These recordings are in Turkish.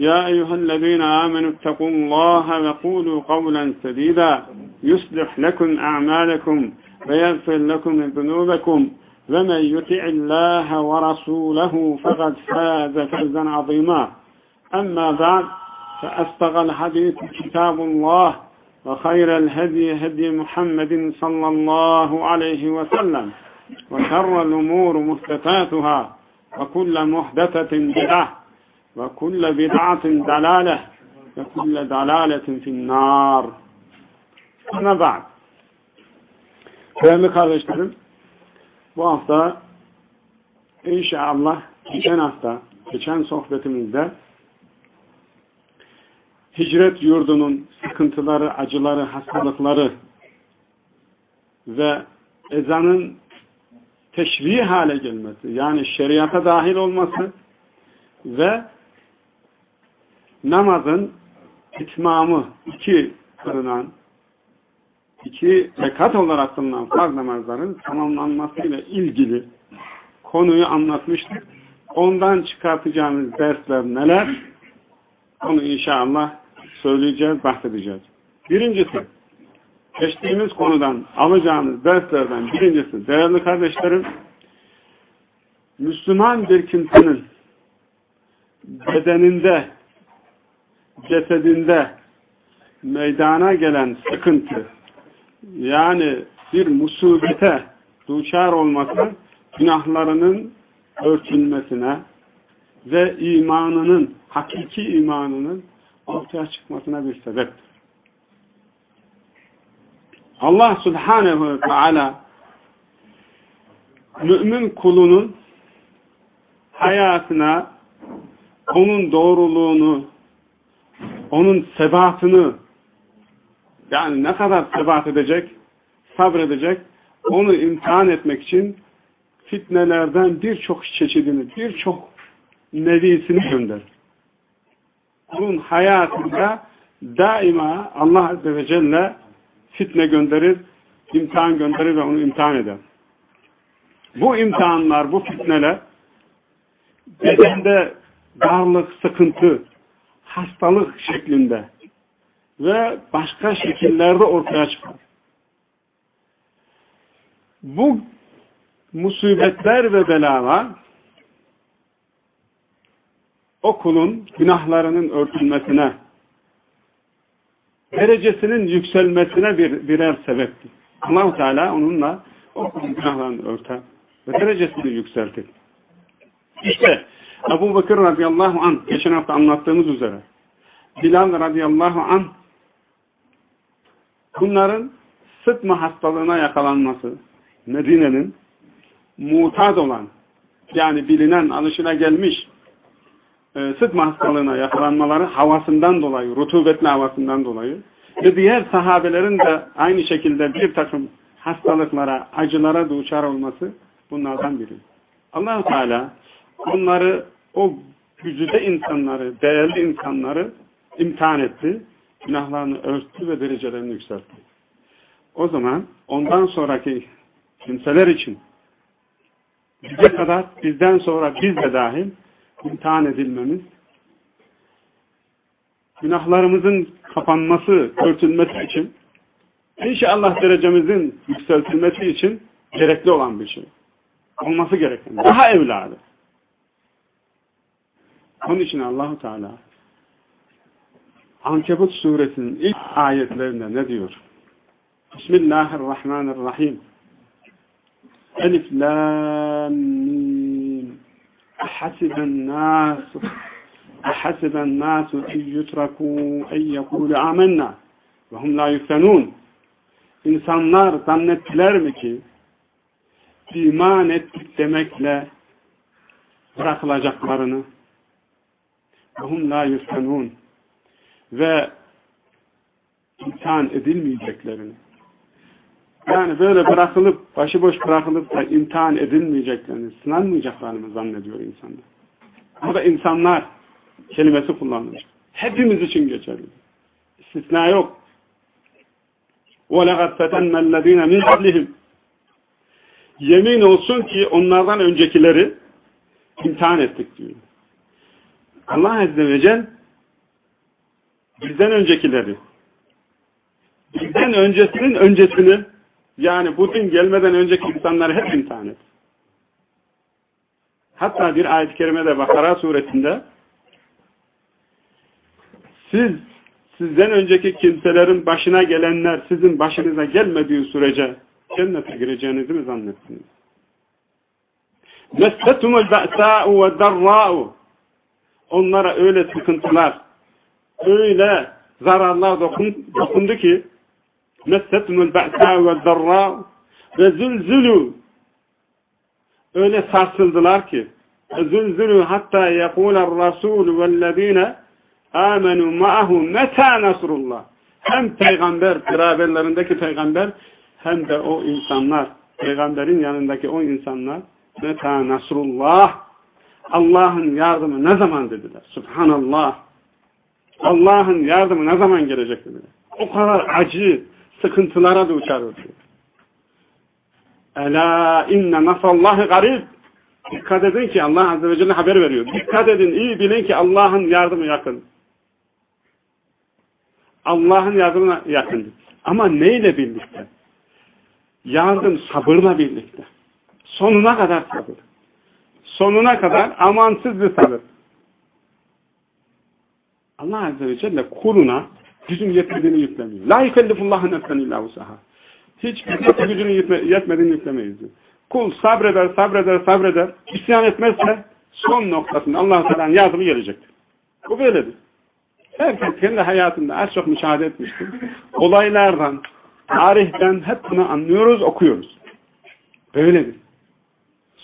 يا أيها الذين آمنوا اتقوا الله وقولوا قولا سديدا يصلح لكم أعمالكم ويغفر لكم ذنوبكم ومن يطع الله ورسوله فقد فاز فوزا عظيما. أما بعد فأستغى الحديث كتاب الله وخير الهدي هدي محمد صلى الله عليه وسلم وشر الأمور محدثاتها وكل محدثة بدعة. ve kulle bid'atin dalale ve kulle dalaletin finnar. Sana bak. Değerli kardeşlerim, bu hafta inşallah geçen hafta, geçen sohbetimizde hicret yurdunun sıkıntıları, acıları, hastalıkları ve ezanın teşri hale gelmesi, yani şeriata dahil olması ve namazın itmamı iki kılınan, iki rekat olarak kılınan farz namazların tamamlanmasıyla ilgili konuyu anlatmıştık. Ondan çıkartacağımız dersler neler? Onu inşallah söyleyeceğiz, bahsedeceğiz. Birincisi, geçtiğimiz konudan alacağımız derslerden birincisi, değerli kardeşlerim, Müslüman bir kimsenin bedeninde, cesedinde meydana gelen sıkıntı, yani bir musibete duçar olması, günahlarının örtülmesine ve imanının, hakiki imanının ortaya çıkmasına bir sebeptir. Allah subhanehu ve teala mümin kulunun hayatına onun doğruluğunu onun sebatını yani ne kadar sebat edecek sabredecek onu imtihan etmek için fitnelerden birçok çeşidini birçok nevisini gönder. Onun hayatında daima Allah Azze ve Celle fitne gönderir, imtihan gönderir ve onu imtihan eder. Bu imtihanlar, bu fitneler bedende darlık, sıkıntı, hastalık şeklinde ve başka şekillerde ortaya çıkar. Bu musibetler ve belalar o kulun günahlarının örtülmesine, derecesinin yükselmesine bir, birer sebeptir. allah Teala onunla o kulun günahlarını örter ve derecesini yükseltir. İşte Ebu Bakır radıyallahu anh, geçen hafta anlattığımız üzere, Bilal radıyallahu anh, bunların sıtma hastalığına yakalanması, Medine'nin mutad olan, yani bilinen, alışına gelmiş e, sıtma hastalığına yakalanmaları havasından dolayı, rutubetli havasından dolayı ve diğer sahabelerin de aynı şekilde bir takım hastalıklara, acılara duçar olması bunlardan biri. allah Teala onları, o güzide insanları, değerli insanları imtihan etti, günahlarını örttü ve derecelerini yükseltti. O zaman ondan sonraki kimseler için bize kadar, bizden sonra biz de dahil imtihan edilmemiz, günahlarımızın kapanması, örtülmesi için, inşallah derecemizin yükseltilmesi için gerekli olan bir şey. Olması gereken. Daha evladı. Onun için Allahu Teala Ankebut suresinin ilk ayetlerinde ne diyor? Bismillahirrahmanirrahim. Elif lam mim. Hasiben nasu Hasiben nasu en yutraku en yekulu amennâ ve la yuftenûn. İnsanlar zannettiler mi ki iman ettik demekle bırakılacaklarını ve hum la yuftenûn ve imtihan edilmeyeceklerini yani böyle bırakılıp, başıboş bırakılıp da imtihan edilmeyeceklerini, sınanmayacaklarını zannediyor insanlar. Burada insanlar kelimesi kullanılmış. Hepimiz için geçerli. İstisna yok. وَلَغَدْ فَتَنَّ الَّذ۪ينَ مِنْ قَبْلِهِمْ Yemin olsun ki onlardan öncekileri imtihan ettik diyor. Allah Azze ve Celle bizden öncekileri bizden öncesinin öncesini yani bu din gelmeden önceki insanları hep imtihan et. Hatta bir ayet-i kerimede Bakara suresinde siz sizden önceki kimselerin başına gelenler sizin başınıza gelmediği sürece cennete gireceğinizi mi zannettiniz? مَسَّتُمُ الْبَأْسَاءُ وَالدَّرَّاءُ onlara öyle sıkıntılar, öyle zararlar dokundu ki messetmül be'sâ ve zarrâ ve zülzülü. Öyle sarsıldılar ki zülzülü hatta yekûler rasûl vellezîne âmenû ma'ahu metâ nasrullah. Hem peygamber, beraberlerindeki peygamber hem de o insanlar, peygamberin yanındaki o insanlar metâ nasrullah. Allah'ın yardımı ne zaman dediler subhanallah Allah'ın yardımı ne zaman gelecek dediler o kadar acı sıkıntılara duçar oluyor. Ela inne nasallahi garib. Dikkat edin ki Allah Azze ve Celle haber veriyor. Dikkat edin, iyi bilin ki Allah'ın yardımı yakın. Allah'ın yardımına yakın. Ama neyle birlikte? Yardım sabırla birlikte. Sonuna kadar sabır. Sonuna kadar amansız bir sabır. Allah Azze ve Celle kuluna gücün yetmediğini yüklemiyor. La yükellifullahu nefsen illa usaha. Hiç gücünün yetmediğini yüklemeyiz. Kul sabreder, sabreder, sabreder. İsyan etmezse son noktasında allah Teala'nın yardımı gelecektir. Bu böyledir. Herkes kendi hayatında az çok müşahede etmiştir. Olaylardan, tarihten hep bunu anlıyoruz, okuyoruz. Böyledir.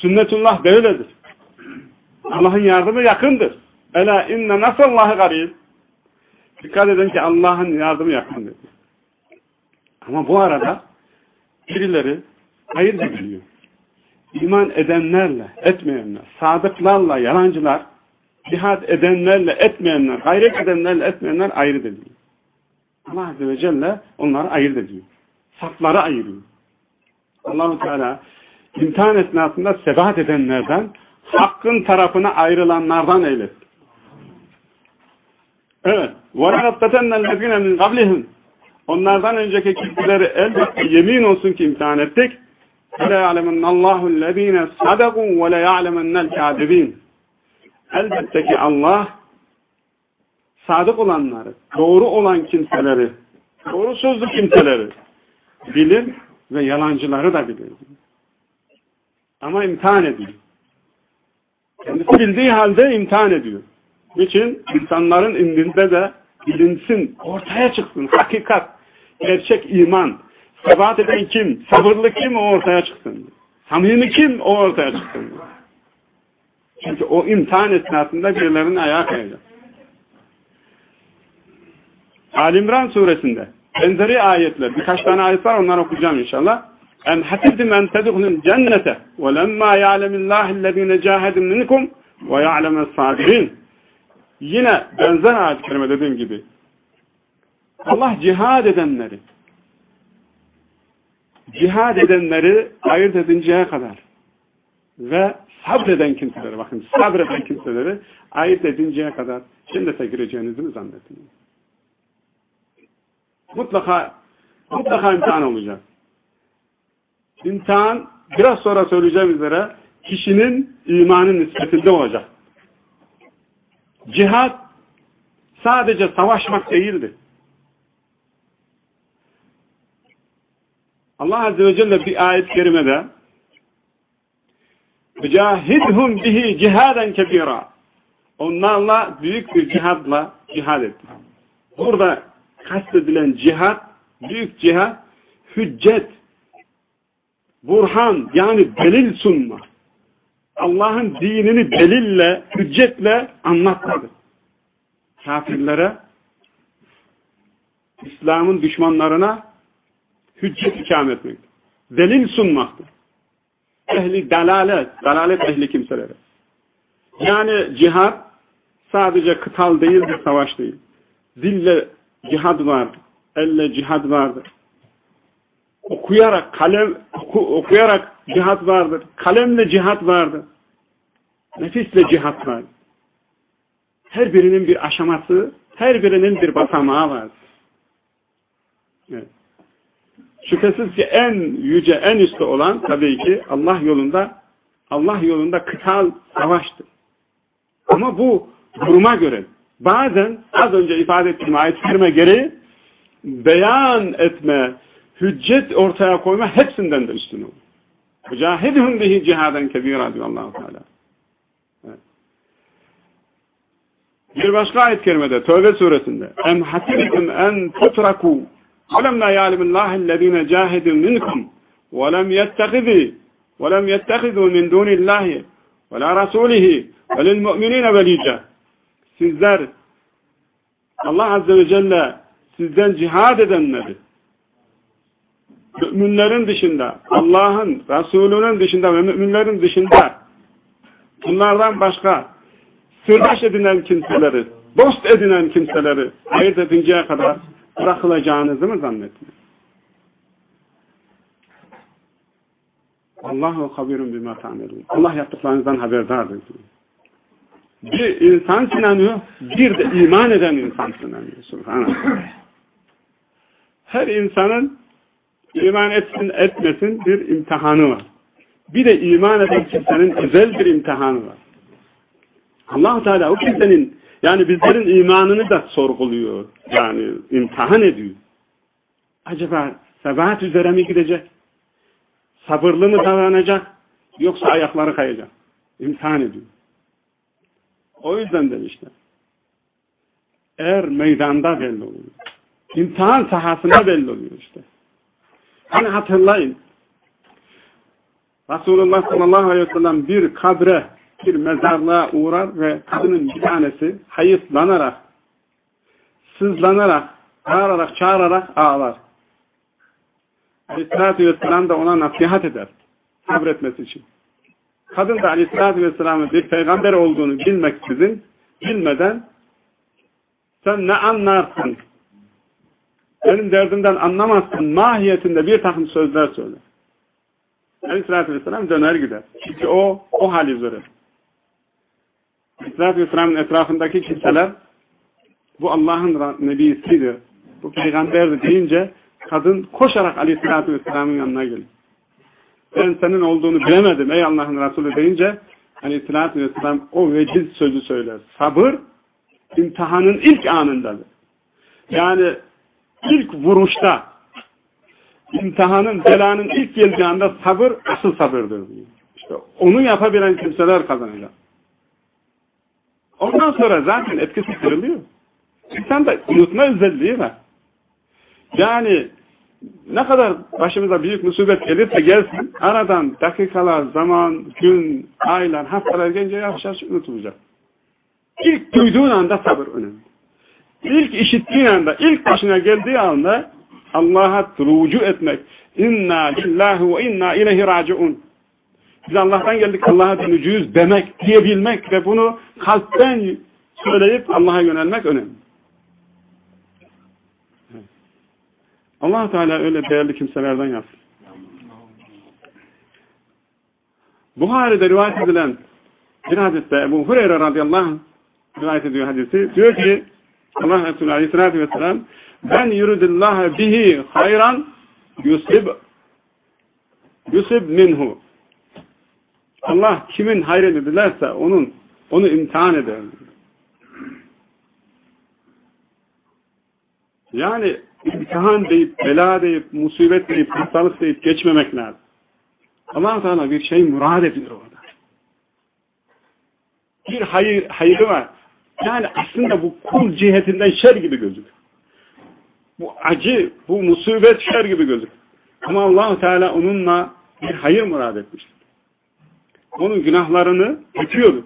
Sünnetullah böyledir. Allah'ın yardımı yakındır. Ela inne nasallahi garib. Dikkat edin ki Allah'ın yardımı yakın dedi. Ama bu arada birileri ayırt ediliyor. İman edenlerle, etmeyenler, sadıklarla, yalancılar, cihad edenlerle, etmeyenler, gayret edenlerle, etmeyenler ayrı ediliyor. Allah Azze ve Celle onları ayırt ediyor. Safları ayırıyor. Allahu Teala imtihan esnasında sebat edenlerden, hakkın tarafına ayrılanlardan eylesin. Evet. وَلَنَطَّتَنَّ الَّذِينَ مِنْ قَبْلِهِمْ Onlardan önceki kimseleri elbette yemin olsun ki imtihan ettik. فَلَيَعْلَمَنَّ اللّٰهُ الَّذ۪ينَ صَدَقُوا وَلَيَعْلَمَنَّ الْكَاذِب۪ينَ Elbette ki Allah sadık olanları, doğru olan kimseleri, doğru sözlü kimseleri bilir ve yalancıları da bilir. Ama imtihan ediyor. Kendisi bildiği halde imtihan ediyor. Niçin? insanların indinde de bilinsin, ortaya çıksın. Hakikat, gerçek iman. Sebat eden kim? Sabırlı kim? O ortaya çıksın. Samimi kim? O ortaya çıksın. Çünkü o imtihan esnasında birilerinin ayağa kayacak. Alimran suresinde benzeri ayetler, birkaç tane ayet var onları okuyacağım inşallah. En hasibdim en tedhulul cennete ve lemma ya'lemillahillezine cahedin minkum ve ya'lemes sabirin. Yine benzer ayet-i kerime dediğim gibi Allah cihad edenleri cihad edenleri ayırt edinceye kadar ve sabreden kimseleri bakın sabreden kimseleri ayırt edinceye kadar cennete gireceğinizi mi zannettin? Mutlaka mutlaka imtihan olacak. İmtihan biraz sonra söyleyeceğim üzere kişinin imanın nispetinde olacak. Cihad sadece savaşmak değildi. Allah Azze ve Celle bir ayet-i kerimede Mücahidhum bihi cihaden kebira onlarla büyük bir cihadla cihad etti. Burada kastedilen cihad, büyük cihad, hüccet, burhan yani delil sunma. Allah'ın dinini delille, hüccetle anlatmadı. Kafirlere, İslam'ın düşmanlarına hüccet ikam etmek. Delil sunmaktır. Ehli dalalet, dalalet ehli kimselere. Yani cihad sadece kıtal değildir, savaş değil. Dille cihad vardır, elle cihad vardır. Okuyarak, kalem, oku, okuyarak cihad vardır. Kalemle cihad vardır. Nefisle cihad vardır. Her birinin bir aşaması, her birinin bir basamağı vardır. Evet. Şüphesiz ki en yüce, en üstte olan tabii ki Allah yolunda Allah yolunda kıtal savaştır. Ama bu duruma göre bazen az önce ifade ettiğim ayet kerime gereği beyan etme, hüccet ortaya koyma hepsinden de üstün olur. Mücahidhum bihi cihaden kebira diyor allah Teala. Evet. Bir başka ayet kerimede Tövbe suresinde em hasibtum en tutraku وَلَمْ لَا يَعْلِمُ اللّٰهِ الَّذ۪ينَ جَاهِدُوا مِنْكُمْ وَلَمْ يَتَّخِذُوا وَلَمْ يَتَّخِذُوا مِنْ دُونِ اللّٰهِ وَلَا رَسُولِهِ وَلِلْمُؤْمِنِينَ وَلِيجًا Sizler Allah Azze ve Celle sizden cihad edenleri müminlerin dışında, Allah'ın, Resulünün dışında ve müminlerin dışında bunlardan başka sırdaş edinen kimseleri, dost edinen kimseleri ayırt edinceye kadar bırakılacağınızı mı zannettin? Allahu habirun bima ta'melun. Allah yaptıklarınızdan haberdardır. Bir insan sinanıyor, bir de iman eden insan sinanıyor. Subhanallah. Her insanın iman etsin etmesin bir imtihanı var. Bir de iman eden kimsenin özel bir imtihanı var. allah Teala o kimsenin yani bizlerin imanını da sorguluyor. Yani imtihan ediyor. Acaba sebat üzere mi gidecek? Sabırlı mı davranacak? Yoksa ayakları kayacak? İmtihan ediyor. O yüzden demişler. Er meydanda belli oluyor. İmtihan sahasında belli oluyor işte. Hani hatırlayın. Resulullah sallallahu aleyhi ve sellem bir kabre bir mezarlığa uğrar ve kadının bir tanesi hayıflanarak, sızlanarak, bağırarak, çağırarak ağlar. Aleyhissalatü vesselam da ona nasihat eder. Sabretmesi için. Kadın da Aleyhissalatü vesselamın bir peygamber olduğunu bilmeksizin, bilmeden sen ne anlarsın? Benim derdimden anlamazsın mahiyetinde bir takım sözler söyler. Aleyhissalatü vesselam döner gider. Çünkü o, o hal üzere. İslam İslam'ın etrafındaki kimseler bu Allah'ın nebisidir. Bu peygamberdir deyince kadın koşarak aleyhissalatü vesselamın yanına gelir. Ben senin olduğunu bilemedim ey Allah'ın Resulü deyince aleyhissalatü vesselam o veciz sözü söyler. Sabır imtihanın ilk anındadır. Yani ilk vuruşta imtihanın, belanın ilk geldiği anda sabır asıl sabırdır. İşte onu yapabilen kimseler kazanacak. Ondan sonra zaten etkisi kırılıyor. İnsanda unutma özelliği var. Yani ne kadar başımıza büyük musibet gelirse gelsin, aradan dakikalar, zaman, gün, aylar, haftalar gelince yavaş yavaş unutulacak. İlk duyduğun anda sabır önemli. İlk işittiğin anda, ilk başına geldiği anda Allah'a rucu etmek. İnna lillahi ve inna ileyhi raciun. Biz Allah'tan geldik Allah'a döneceğiz demek, diyebilmek ve bunu kalpten söyleyip Allah'a yönelmek önemli. allah Teala öyle değerli kimselerden yapsın. Buhari'de rivayet edilen bir hadiste Ebu Hureyre radıyallahu anh rivayet ediyor hadisi. Diyor ki Allah Resulü aleyhissalatü vesselam ben yuridillâhe bihi hayran yusib yusib minhu Allah kimin hayret dilerse onun onu imtihan eder. Yani imtihan deyip, bela deyip, musibet deyip, hastalık deyip geçmemek lazım. allah Teala bir şey murad ediyor orada. Bir hayır, hayırı var. Yani aslında bu kul cihetinden şer gibi gözüküyor. Bu acı, bu musibet şer gibi gözüküyor. Ama allah Teala onunla bir hayır murad etmiştir. Onun günahlarını ötüyordu.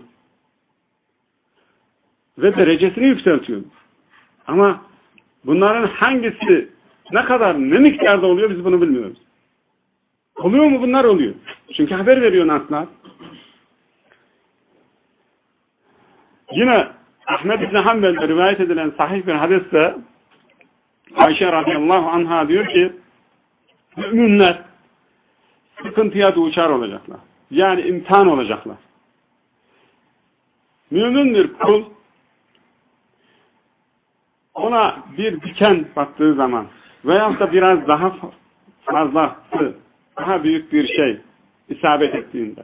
Ve derecesini yükseltiyordu. Ama bunların hangisi ne kadar, ne miktarda oluyor biz bunu bilmiyoruz. Oluyor mu? Bunlar oluyor. Çünkü haber veriyor naslar. Yine Ahmed İbni Hanbel'de rivayet edilen sahih bir hadiste Ayşe radıyallahu anha diyor ki müminler sıkıntıya duçar olacaklar. Yani imtihan olacaklar. Mümin bir kul ona bir diken baktığı zaman veya da biraz daha fazlası, daha büyük bir şey isabet ettiğinde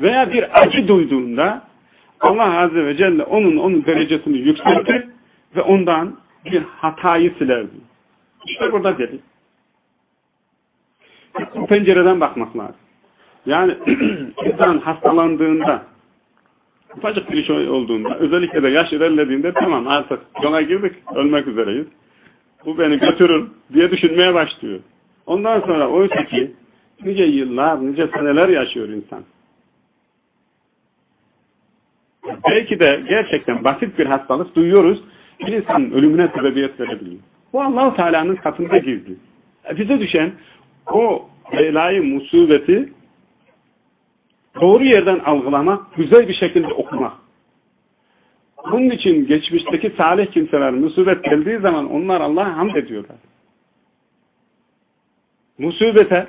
veya bir acı duyduğunda Allah Azze ve Celle onun onun derecesini yükseltir ve ondan bir hatayı siler. İşte burada dedi. Bu pencereden bakmak lazım. Yani insan hastalandığında ufacık bir şey olduğunda özellikle de yaş ilerlediğinde tamam artık yola girdik ölmek üzereyiz. Bu beni götürür diye düşünmeye başlıyor. Ondan sonra oysa ki nice yıllar, nice seneler yaşıyor insan. Belki de gerçekten basit bir hastalık duyuyoruz. Bir insanın ölümüne sebebiyet verebiliyor. Bu allah Teala'nın katında gizli. E, bize düşen o belayı, musibeti doğru yerden algılamak, güzel bir şekilde okumak. Bunun için geçmişteki salih kimseler musibet geldiği zaman onlar Allah'a hamd ediyorlar. Musibete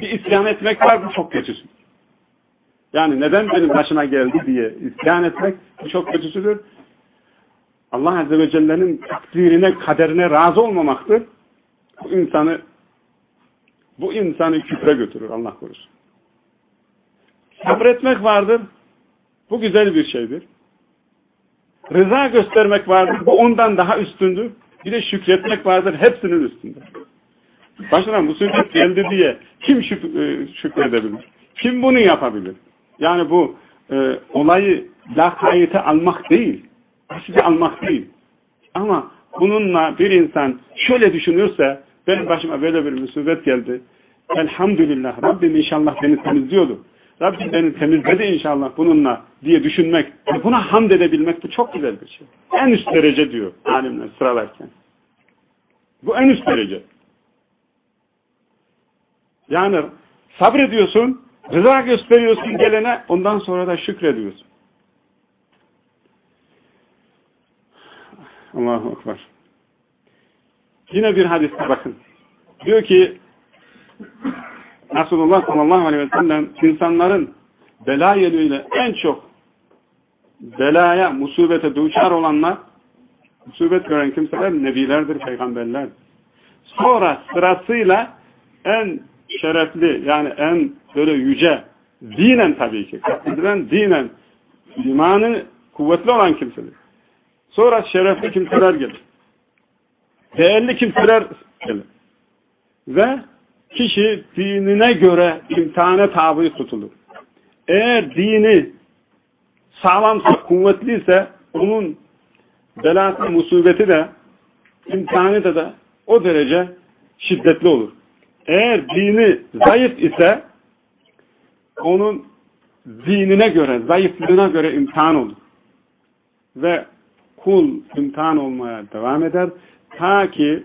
bir isyan etmek var bu çok kötüsü. Yani neden benim başıma geldi diye isyan etmek çok kötüsüdür. Allah Azze ve Celle'nin takdirine, kaderine razı olmamaktır. Bu insanı bu insanı küfre götürür Allah korusun. Sabretmek vardır. Bu güzel bir şeydir. Rıza göstermek vardır. Bu ondan daha üstündür. Bir de şükretmek vardır. Hepsinin üstünde. Başına musibet geldi diye kim şük e, şükredebilir? Kim bunu yapabilir? Yani bu e, olayı lakayete almak değil. Hasibe almak değil. Ama bununla bir insan şöyle düşünürse benim başıma böyle bir musibet geldi. Elhamdülillah Rabbim inşallah beni temizliyordu. Rabbim beni temizledi inşallah bununla diye düşünmek ve buna hamd edebilmek bu çok güzel bir şey. En üst derece diyor alimler sıralarken. Bu en üst derece. Yani sabrediyorsun, rıza gösteriyorsun gelene, ondan sonra da şükrediyorsun. Allahu Ekber. Yine bir hadiste bakın. Diyor ki Resulullah sallallahu aleyhi ve sellem insanların bela yönüyle en çok belaya, musibete duçar olanlar musibet gören kimseler nebilerdir, peygamberler. Sonra sırasıyla en şerefli yani en böyle yüce dinen tabii ki kastedilen dinen imanı kuvvetli olan kimseler. Sonra şerefli kimseler gelir. Değerli kimseler gelir. Ve kişi dinine göre imtihana tabi tutulur. Eğer dini sağlamsa, kuvvetliyse onun belası, musibeti de imtihanı da, da o derece şiddetli olur. Eğer dini zayıf ise onun dinine göre, zayıflığına göre imtihan olur. Ve kul imtihan olmaya devam eder. Ta ki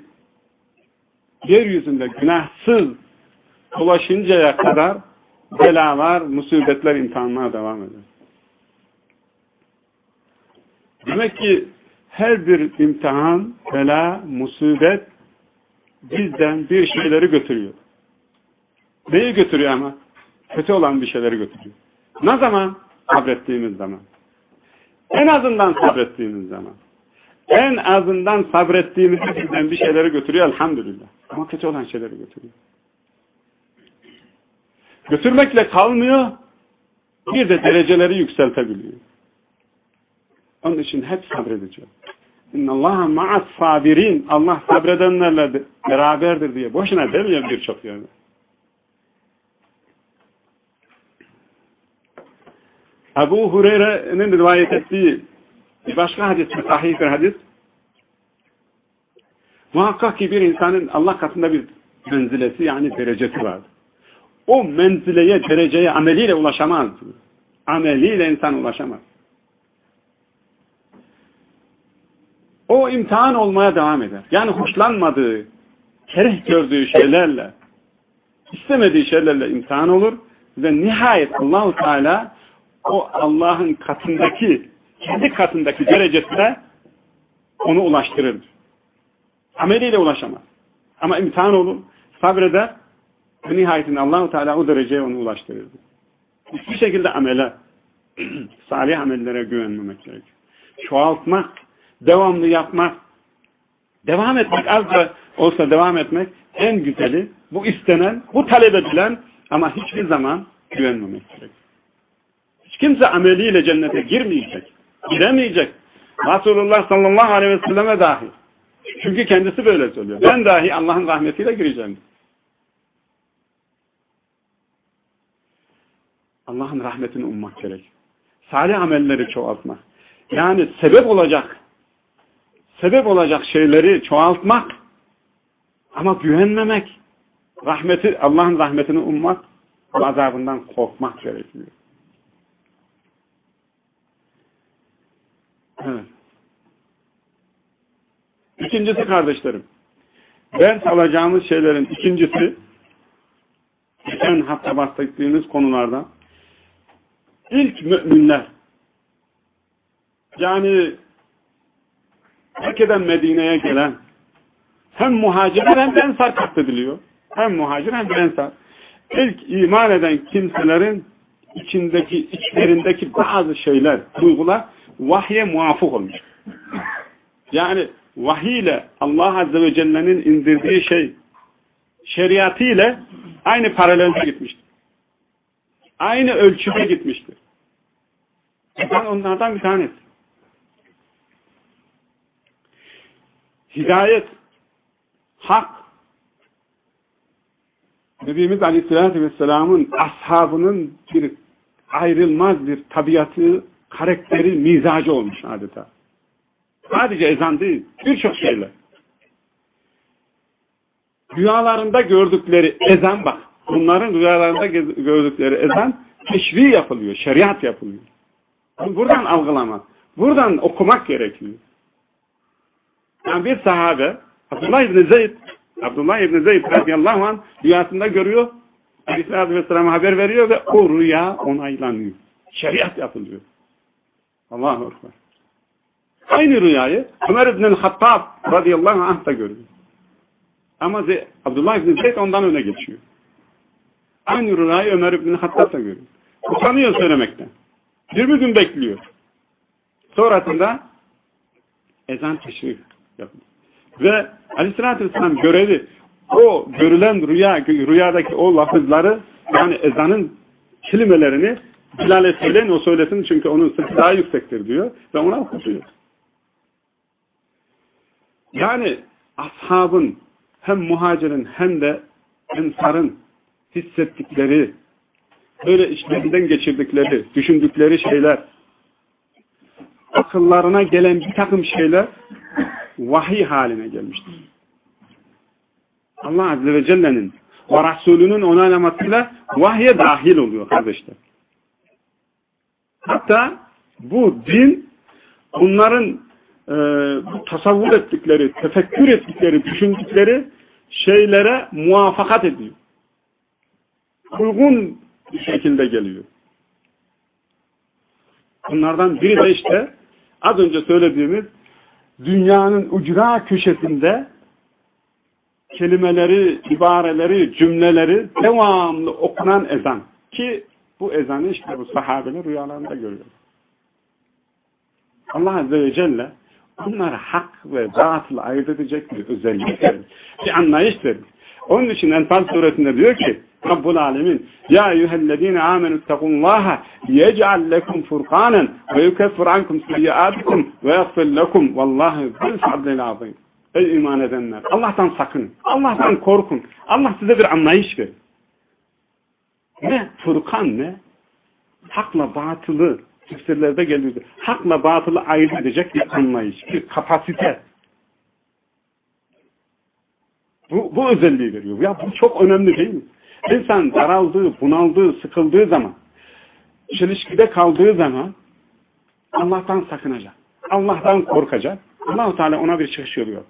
yeryüzünde günahsız dolaşıncaya kadar belalar, musibetler, imtihanlar devam eder. Demek ki her bir imtihan, bela, musibet bizden bir şeyleri götürüyor. Neyi götürüyor ama? Kötü olan bir şeyleri götürüyor. Ne zaman? Sabrettiğimiz zaman. En azından sabrettiğimiz zaman. En azından sabrettiğimizde bizden bir şeyleri götürüyor elhamdülillah. Ama kötü olan şeyleri götürüyor. Götürmekle kalmıyor, bir de dereceleri yükseltebiliyor. Onun için hep sabredeceğim. İnnallaha ma'as sabirin. Allah sabredenlerle beraberdir diye. Boşuna demiyor birçok yerde. Ebu Hureyre'nin rivayet ettiği bir başka hadis, sahih bir hadis. Muhakkak ki bir insanın Allah katında bir menzilesi yani derecesi vardır. O menzileye, dereceye ameliyle ulaşamaz. Ameliyle insan ulaşamaz. O imtihan olmaya devam eder. Yani hoşlanmadığı, kereh gördüğü şeylerle, istemediği şeylerle imtihan olur ve nihayet Allahu Teala o Allah'ın katındaki, kendi katındaki derecesine onu ulaştırır. Ameliyle ulaşamaz. Ama imtihan olur, sabreder ve nihayetinde Allahu Teala o dereceye onu ulaştırır. Hiçbir şekilde amele, salih amellere güvenmemek gerekiyor. Çoğaltmak, devamlı yapmak, devam etmek, az da olsa devam etmek en güzeli, bu istenen, bu talep edilen ama hiçbir zaman güvenmemek gerekiyor. Hiç kimse ameliyle cennete girmeyecek, giremeyecek. Resulullah sallallahu aleyhi ve selleme dahi. Çünkü kendisi böyle söylüyor. Ben dahi Allah'ın rahmetiyle gireceğim. Allah'ın rahmetini ummak gerek. Salih amelleri çoğaltmak. Yani sebep olacak sebep olacak şeyleri çoğaltmak ama güvenmemek rahmeti Allah'ın rahmetini ummak azabından korkmak gerekiyor. İkincisi kardeşlerim. Ders alacağımız şeylerin ikincisi geçen hafta bahsettiğimiz konularda ilk müminler yani Mekke'den Medine'ye gelen hem muhacirler hem de ensar katlediliyor. Hem muhacir hem de ensar. İlk iman eden kimselerin içindeki, içlerindeki bazı şeyler, duygular vahye muvafık olmuş. Yani vahiy ile Allah Azze ve Celle'nin indirdiği şey şeriatı ile aynı paralelde gitmiştir. Aynı ölçüde gitmiştir. Ben onlardan bir tanesi. hidayet, hak, Nebimiz Aleyhisselatü Vesselam'ın ashabının bir ayrılmaz bir tabiatı, karakteri, mizacı olmuş adeta. Sadece ezan değil, birçok şeyler. Rüyalarında gördükleri ezan bak, bunların rüyalarında gördükleri ezan teşvi yapılıyor, şeriat yapılıyor. Buradan algılamak, buradan okumak gerekiyor. Yani bir sahabe Abdullah İbni Zeyd Abdullah İbni Zeyd radıyallahu anh rüyasında görüyor. Aleyhisselatü Vesselam'a haber veriyor ve o rüya onaylanıyor. Şeriat yapılıyor. Allahu Ekber. Aynı rüyayı Ömer İbni Hattab radıyallahu anh da görüyor. Ama Ze Abdullah İbni Zeyd ondan öne geçiyor. Aynı rüyayı Ömer İbni Hattab da görüyor. Utanıyor söylemekten. 20 gün bekliyor. Sonrasında ezan teşrif ve aleyhissalatü vesselam görevi o görülen rüya, rüyadaki o lafızları yani ezanın kelimelerini Bilal'e söyleyin o söylesin çünkü onun sesi daha yüksektir diyor ve ona okutuyor. Yani ashabın hem muhacirin hem de ensarın hissettikleri böyle işlerinden geçirdikleri, düşündükleri şeyler akıllarına gelen bir takım şeyler vahiy haline gelmiştir. Allah Azze ve Celle'nin ve Resulünün onaylamasıyla vahye dahil oluyor kardeşler. Hatta bu din bunların e, bu tasavvur ettikleri, tefekkür ettikleri, düşündükleri şeylere muvaffakat ediyor. Uygun bir şekilde geliyor. Bunlardan biri de işte az önce söylediğimiz dünyanın ucra köşesinde kelimeleri, ibareleri, cümleleri devamlı okunan ezan. Ki bu ezanı işte bu sahabeler rüyalarında görüyor. Allah Azze ve Celle onlara hak ve batıl ayırt edecek bir özellik. Bir anlayış. Onun için Enfal suresinde diyor ki Rabbul Alemin. Ya eyyühellezine amenü ittakullaha yec'al lekum furkanen ve yukeffir ankum seyyiatikum ve yaghfir lekum vallahu zul fadlil azim. Ey iman edenler! Allah'tan sakın. Allah'tan korkun. Allah size bir anlayış verir. Ne? Furkan ne? Hakla batılı tefsirlerde geliyordu. Hakla batılı ayırt edecek bir anlayış, bir kapasite. Bu, bu özelliği veriyor. Ya bu çok önemli değil mi? İnsan daraldığı, bunaldığı, sıkıldığı zaman, çelişkide kaldığı zaman Allah'tan sakınacak. Allah'tan korkacak. allah Teala ona bir çıkış yolu yok.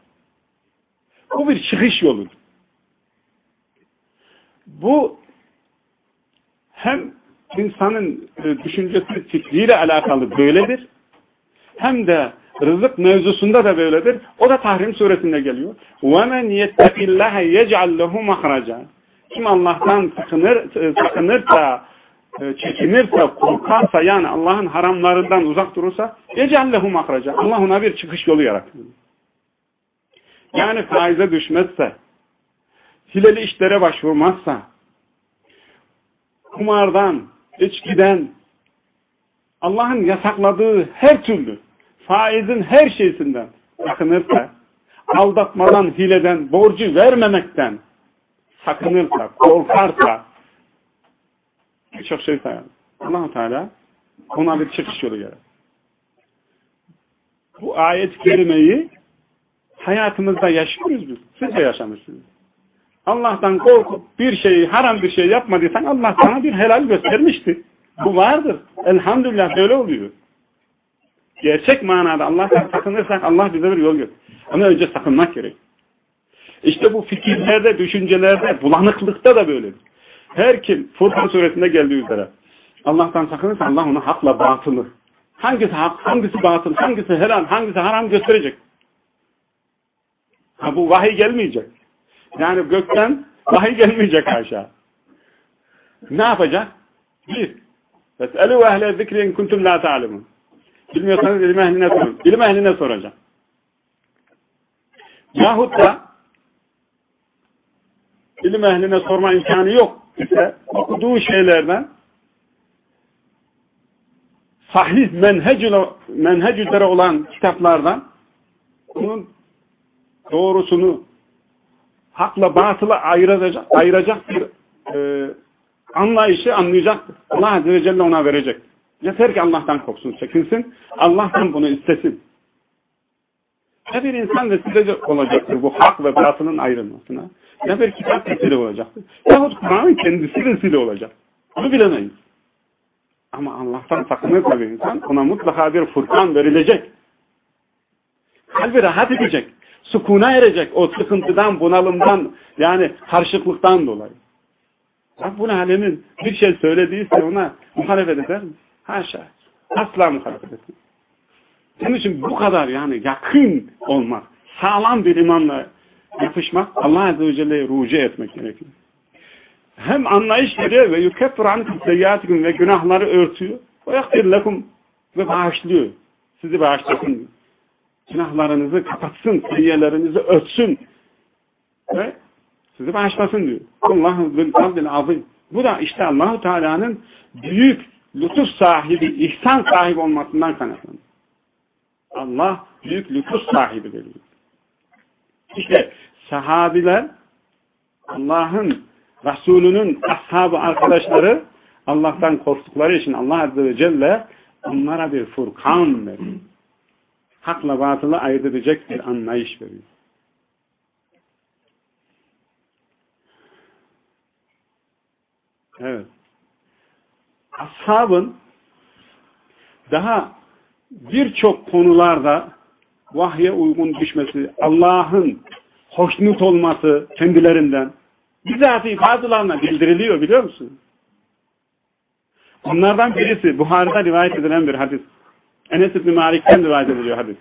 Bu bir çıkış yoludur. Bu hem insanın e, düşüncesi fikriyle alakalı böyledir. Hem de rızık mevzusunda da böyledir. O da Tahrim suresinde geliyor. وَمَنْ يَتَّقِ اللّٰهَ يَجْعَلْ لَهُ مَخْرَجًا Kim Allah'tan sakınır, e, sakınırsa, e, çekinirse, korkarsa yani Allah'ın haramlarından uzak durursa يَجْعَلْ لَهُ مَخْرَجًا Allah ona bir çıkış yolu yaratıyor. Yani faize düşmezse, hileli işlere başvurmazsa, kumardan, içkiden, Allah'ın yasakladığı her türlü faizin her şeysinden sakınırsa, aldatmadan, hileden, borcu vermemekten sakınırsa, korkarsa birçok şey sayar. allah Teala ona bir çıkış yolu yarar. Bu ayet-i kerimeyi hayatımızda yaşıyoruz biz. Siz de yaşamışsınız. Allah'tan korkup bir şeyi, haram bir şey yapmadıysan Allah sana bir helal göstermişti. Bu vardır. Elhamdülillah böyle oluyor. Gerçek manada Allah'tan sakınırsak Allah bize bir yol gösterir. Ama önce sakınmak gerek. İşte bu fikirlerde, düşüncelerde, bulanıklıkta da böyledir. Her kim Furkan suresinde geldiği üzere Allah'tan sakınırsa Allah ona hakla batılı. Hangisi hak, hangisi batıl, hangisi helal, hangisi haram gösterecek. Ha bu vahiy gelmeyecek. Yani gökten vahiy gelmeyecek aşağı. Ne yapacak? Bir. Fes'elû ehle zikrin kuntum la ta'lemun. Bilmiyorsanız ilim ehline sorun. İlim ehline soracak. Yahut da ilim ehline sorma imkanı yok ise okuduğu şeylerden sahih menhec üzere olan kitaplardan bunun doğrusunu hakla batılı ayıracak, ayıracak bir e, anlayışı anlayacaktır. Allah Azze ve Celle ona verecek. Yeter ki Allah'tan korksun, çekinsin. Allah'tan bunu istesin. Ne bir insan vesile olacaktır bu hak ve batılın ayrılmasına. Ne bir kitap vesile olacaktır. Yahut Kur'an'ın kendisi vesile olacak. Bunu bilemeyiz. Ama Allah'tan sakınırsa bir insan ona mutlaka bir furkan verilecek. Kalbi rahat edecek sukuna erecek o sıkıntıdan, bunalımdan yani karşılıklıktan dolayı. Rabbul Alemin bir şey söylediyse ona muhalefet eder mi? Haşa. Asla muhalefet etmez. Onun için bu kadar yani yakın olmak, sağlam bir imanla yapışmak, Allah Azze ve Celle'ye rucu etmek gerekiyor. Hem anlayış veriyor ve yukeffir ankum seyyatikum ve günahları örtüyor. Ve yaktir lekum ve bağışlıyor. Sizi bağışlasın diyor günahlarınızı kapatsın, sayyelerinizi örtsün ve sizi bağışlasın diyor. Allahu zülfazil azim. Bu da işte Allahu Teala'nın büyük lütuf sahibi, ihsan sahibi olmasından kaynaklanıyor. Allah büyük lütuf sahibi diyor. İşte sahabiler Allah'ın Resulünün ashabı arkadaşları Allah'tan korktukları için Allah Azze ve Celle onlara bir furkan veriyor hakla batılı ayırt edecek bir anlayış veriyor. Evet. Ashabın daha birçok konularda vahye uygun düşmesi, Allah'ın hoşnut olması kendilerinden bizatihi bazılarına bildiriliyor biliyor musun? Onlardan birisi Buhari'de rivayet edilen bir hadis. Enes İbni Malik'ten rivayet ediliyor hadis.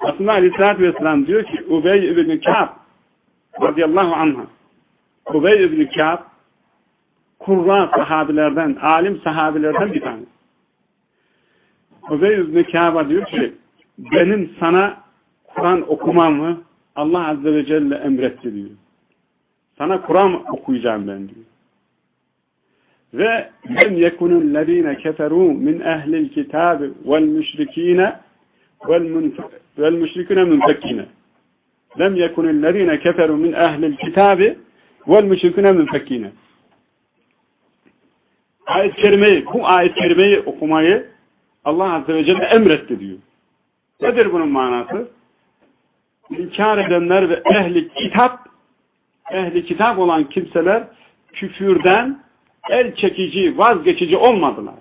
Aslında Aleyhisselatü Vesselam diyor ki Ubey İbni Ka'b radıyallahu anh'a Ubey İbni Ka'b kurra sahabilerden, alim sahabilerden bir tane. Ubey İbni Ka'b'a diyor ki benim sana Kur'an okumamı Allah Azze ve Celle emretti diyor. Sana Kur'an okuyacağım ben diyor. Ve lem yekunul lezine keferu min ehlil kitabi vel müşrikine vel müşrikine münfekkine. Lem yekunul lezine keferu min ehlil kitabi vel müşrikine münfekkine. Ayet-i kerimeyi, bu ayet-i kerimeyi okumayı Allah Azze ve Celle emretti diyor. Nedir bunun manası? İnkar edenler ve ehli kitap ehli kitap olan kimseler küfürden el çekici, vazgeçici olmadılar.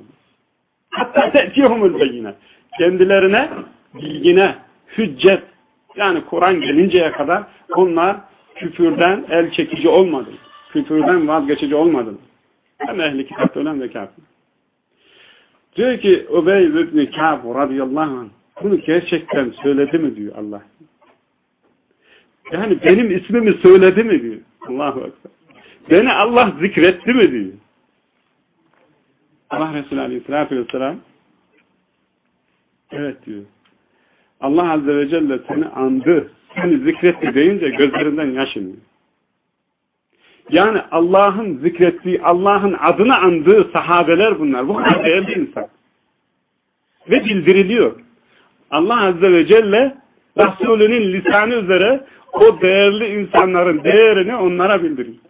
Hatta te'tihumul beyine. Kendilerine bilgine, hüccet yani Kur'an gelinceye kadar onlar küfürden el çekici olmadı. Küfürden vazgeçici olmadı. Hem ehli kitapta ölen ve kafir. Diyor ki Ubey ibn Ka'b radıyallahu anh bunu gerçekten söyledi mi diyor Allah. Yani benim ismimi söyledi mi diyor. Allahu Ekber. Beni Allah zikretti mi diyor. Allah Resulü Aleyhisselatü Vesselam evet diyor. Allah Azze ve Celle seni andı, seni zikretti deyince gözlerinden yaş iniyor. Yani Allah'ın zikrettiği, Allah'ın adını andığı sahabeler bunlar. Bu kadar değerli insan. Ve bildiriliyor. Allah Azze ve Celle Resulünün lisanı üzere o değerli insanların değerini onlara bildiriyor.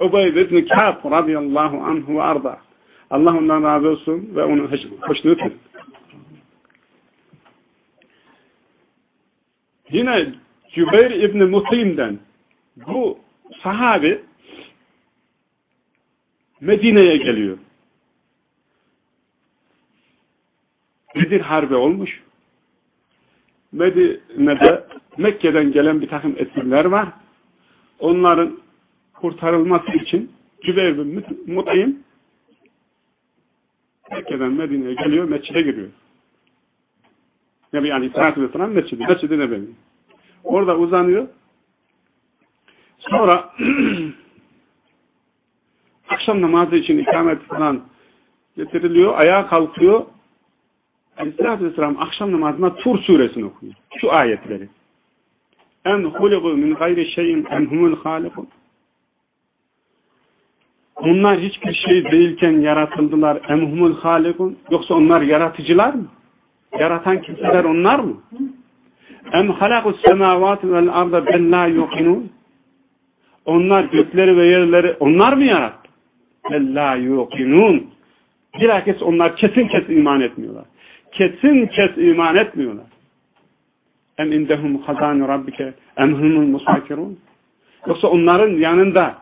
Ubey ibn Ka'b radıyallahu anhu ve arda. Allah ondan razı olsun ve onu hoşnut etsin. Yine Cübeyr İbni Mutim'den bu sahabi Medine'ye geliyor. Bedir Harbi olmuş. Medine'de Mekke'den gelen bir takım esirler var. Onların kurtarılması için Cübeyr bin Mut'im Mekke'den Medine'ye geliyor, mescide giriyor. Nebi Aleyhisselatü Vesselam mescidi, mescidi Nebevi. Orada uzanıyor. Sonra akşam namazı için ikamet falan getiriliyor, ayağa kalkıyor. Aleyhisselatü Vesselam akşam namazında Tur suresini okuyor. Şu ayetleri. En huligu min gayri şeyin en humul halikun. Onlar hiçbir şey değilken yaratıldılar. Emhumul halikun. Yoksa onlar yaratıcılar mı? Yaratan kimseler onlar mı? Em halakus semavat vel arda ben la yuqinun. Onlar gökleri ve yerleri onlar mı yarattı? Ben la yuqinun. Bilakis onlar kesin kesin iman etmiyorlar. Kesin kes iman etmiyorlar. Em indehum hazanu rabbike em humul musakirun. Yoksa onların yanında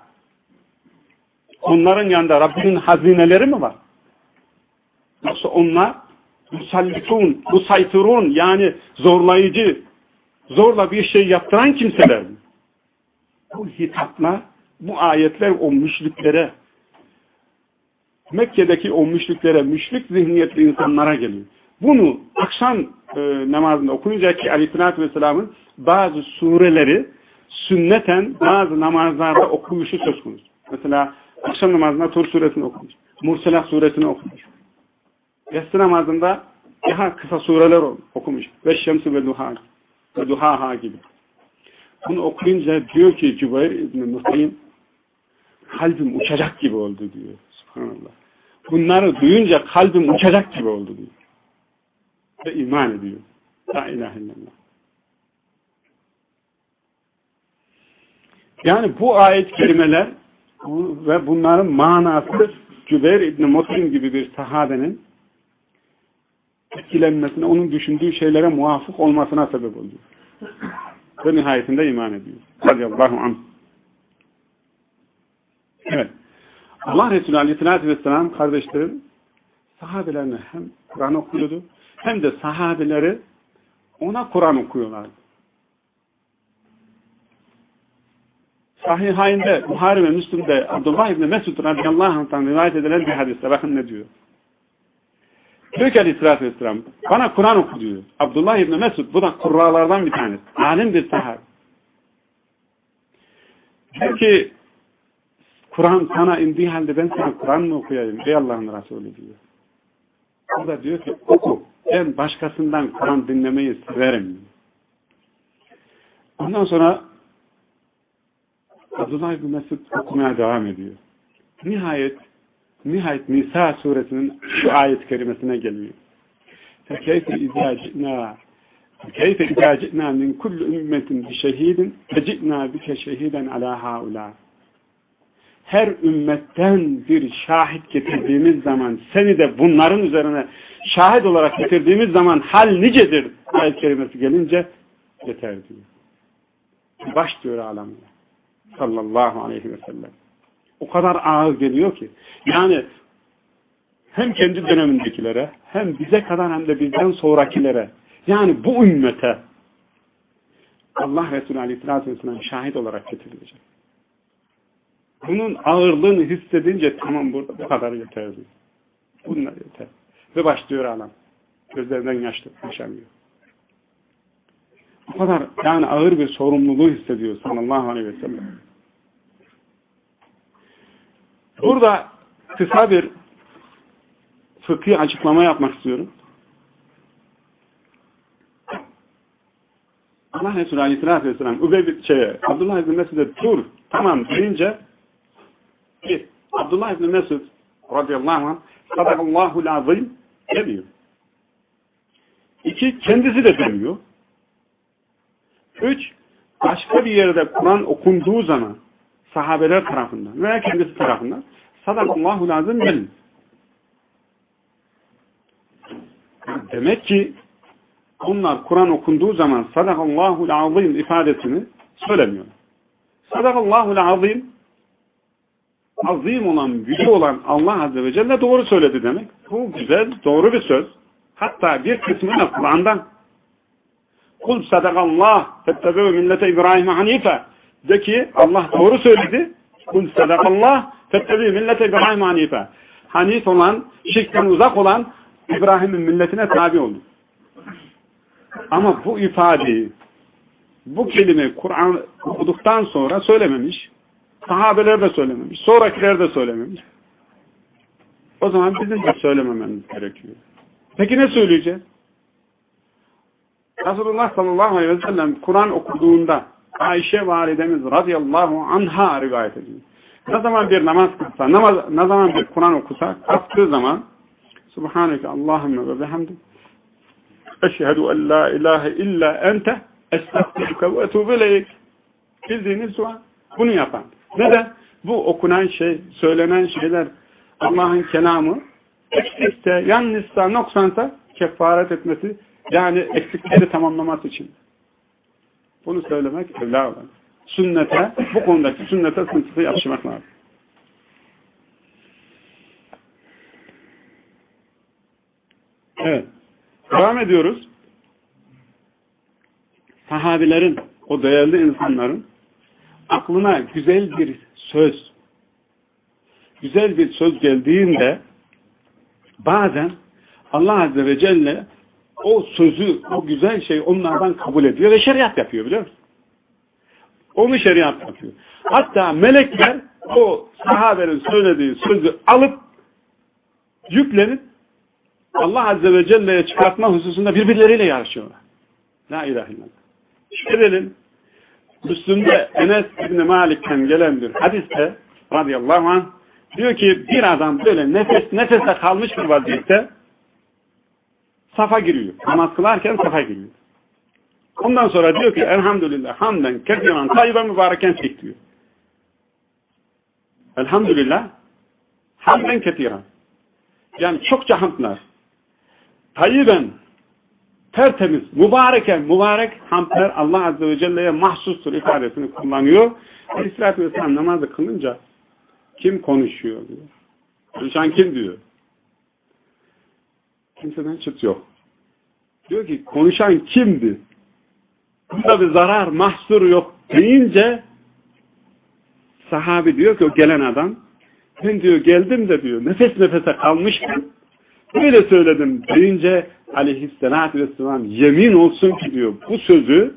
onların yanında Rabbinin hazineleri mi var? Yoksa onlar musallitun, musaytirun yani zorlayıcı, zorla bir şey yaptıran kimseler mi? Bu hitaplar, bu ayetler o müşriklere, Mekke'deki o müşriklere, müşrik zihniyetli insanlara geliyor. Bunu akşam e, namazında okuyunca ki Aleyhisselatü Vesselam'ın bazı sureleri sünneten bazı namazlarda okuyuşu söz konusu. Mesela akşam namazında Tur suresini okumuş. Murselah suresini okumuş. Yatsı namazında daha kısa sureler okumuş. Ve Şemsi ve Duha ve Duhaha gibi. Bunu okuyunca diyor ki Cübeyr İbni Musayyim kalbim uçacak gibi oldu diyor. Subhanallah. Bunları duyunca kalbim uçacak gibi oldu diyor. Ve iman ediyor. La ilahe illallah. Yani bu ayet kelimeler ve bunların manası Cübeyr İbni Mutim gibi bir sahabenin etkilenmesine, onun düşündüğü şeylere muvafık olmasına sebep oluyor. Ve nihayetinde iman ediyor. Radiyallahu anh. Evet. Allah Resulü Aleyhisselatü Vesselam kardeşlerim sahabelerine hem Kur'an okuyordu hem de sahabeleri ona Kur'an okuyorlardı. Sahihayinde, Buhari ve Müslüm'de Abdullah İbni Mesud radıyallahu anh'tan rivayet edilen bir hadiste bakın ne diyor. Diyor ki aleyhissalatü vesselam bana Kur'an oku diyor. Abdullah İbni Mesud bu da kurralardan bir tanesi. Alim bir sahabe. Diyor ki Kur'an sana indiği halde ben sana Kur'an mı okuyayım? Ey Allah'ın Resulü diyor. O da diyor ki oku. Ben başkasından Kur'an dinlemeyi severim. Ondan sonra Abdullah ibn Mesud okumaya devam ediyor. Nihayet nihayet Nisa suresinin şu ayet kerimesine geliyor. فَكَيْفَ اِذَا جِئْنَا كَيْفَ اِذَا جِئْنَا مِنْ كُلِّ اُمَّةٍ بِشَهِيدٍ فَجِئْنَا بِكَ شَهِيدًا عَلَى هَؤُلَاءِ Her ümmetten bir şahit getirdiğimiz zaman seni de bunların üzerine şahit olarak getirdiğimiz zaman hal nicedir ayet kerimesi gelince yeter diyor. Baş diyor alemine. Sallallahu aleyhi ve sellem. O kadar ağır geliyor ki. Yani hem kendi dönemindekilere hem bize kadar hem de bizden sonrakilere yani bu ümmete Allah Resulü Aleyhisselatü Vesselam şahit olarak getirilecek. Bunun ağırlığını hissedince tamam burada bu kadar yeter. Bunlar yeter. Ve başlıyor adam. Gözlerinden yaşlı, yaşamıyor. Bu kadar yani ağır bir sorumluluğu hissediyor sallallahu aleyhi ve sellem. Burada kısa bir fıkhi açıklama yapmak istiyorum. Allah Resulü Aleyhisselatü Vesselam Übey şey, Abdullah İbni Mesud'e dur tamam deyince bir, Abdullah İbni Mesud radıyallahu anh sadakallahu lazim demiyor. İki, kendisi de demiyor. Üç, başka bir yerde Kur'an okunduğu zaman sahabeler tarafından veya kendisi tarafından sadakallahu lazım gelin. Demek ki onlar Kur'an okunduğu zaman sadakallahu azim ifadesini söylemiyor. Sadakallahu azim azim olan, gücü olan Allah Azze ve Celle doğru söyledi demek. Bu güzel, doğru bir söz. Hatta bir kısmı da Kur'an'dan. Kul sadakallah fettebe'u millete İbrahim Hanife. De ki Allah doğru söyledi. Kul sadakallah fettebe'u millete İbrahim Hanife. Hanif olan, şirkten uzak olan İbrahim'in milletine tabi oldu. Ama bu ifadeyi, bu kelime Kur'an okuduktan sonra söylememiş. Sahabeler de söylememiş. Sonrakiler de söylememiş. O zaman bizim de söylemememiz gerekiyor. Peki ne söyleyeceğiz? Resulullah sallallahu aleyhi ve sellem Kur'an okuduğunda Ayşe validemiz radıyallahu anha rivayet ediyor. Ne zaman bir namaz kılsa, ne zaman bir Kur'an okusa, kalktığı zaman Subhaneke Allahümme ve bihamdik Eşhedü en la ilahe illa ente estağfirüke ve etubu ileyk bildiğiniz dua bunu yapan. Neden? Bu okunan şey, söylenen şeyler Allah'ın kelamı eksikse, yanlışsa, noksansa kefaret etmesi yani eksikleri tamamlaması için. Bunu söylemek evla olan. Sünnete, bu konudaki sünnete sıntıfı yapışmak lazım. Evet. Devam ediyoruz. Sahabilerin, o değerli insanların aklına güzel bir söz, güzel bir söz geldiğinde bazen Allah Azze ve Celle o sözü, o güzel şeyi onlardan kabul ediyor ve şeriat yapıyor biliyor musun? Onu şeriat yapıyor. Hatta melekler o sahabenin söylediği sözü alıp yüklenip Allah Azze ve Celle'ye çıkartma hususunda birbirleriyle yarışıyorlar. La ilahe illallah. Şerelim, Müslüm'de Enes İbni Malik'ten gelen bir hadiste radıyallahu anh diyor ki bir adam böyle nefes nefese kalmış bir vaziyette safa giriyor. Namaz kılarken safa giriyor. Ondan sonra diyor ki elhamdülillah hamden kesiren tayyiben mübareken diyor. Elhamdülillah hamden ketiren. Yani çokça hamdlar tayyiben, tertemiz, mübareken, mübarek hamdler Allah Azze ve Celle'ye mahsustur ifadesini kullanıyor. Aleyhisselatü Vesselam namazı kılınca kim konuşuyor diyor. Konuşan kim diyor. Kimseden çıt yok. Diyor ki konuşan kimdi? Bunda bir zarar, mahsur yok deyince sahabi diyor ki o gelen adam ben diyor geldim de diyor nefes nefese kalmıştım Böyle söyledim deyince aleyhissalatü vesselam yemin olsun ki diyor bu sözü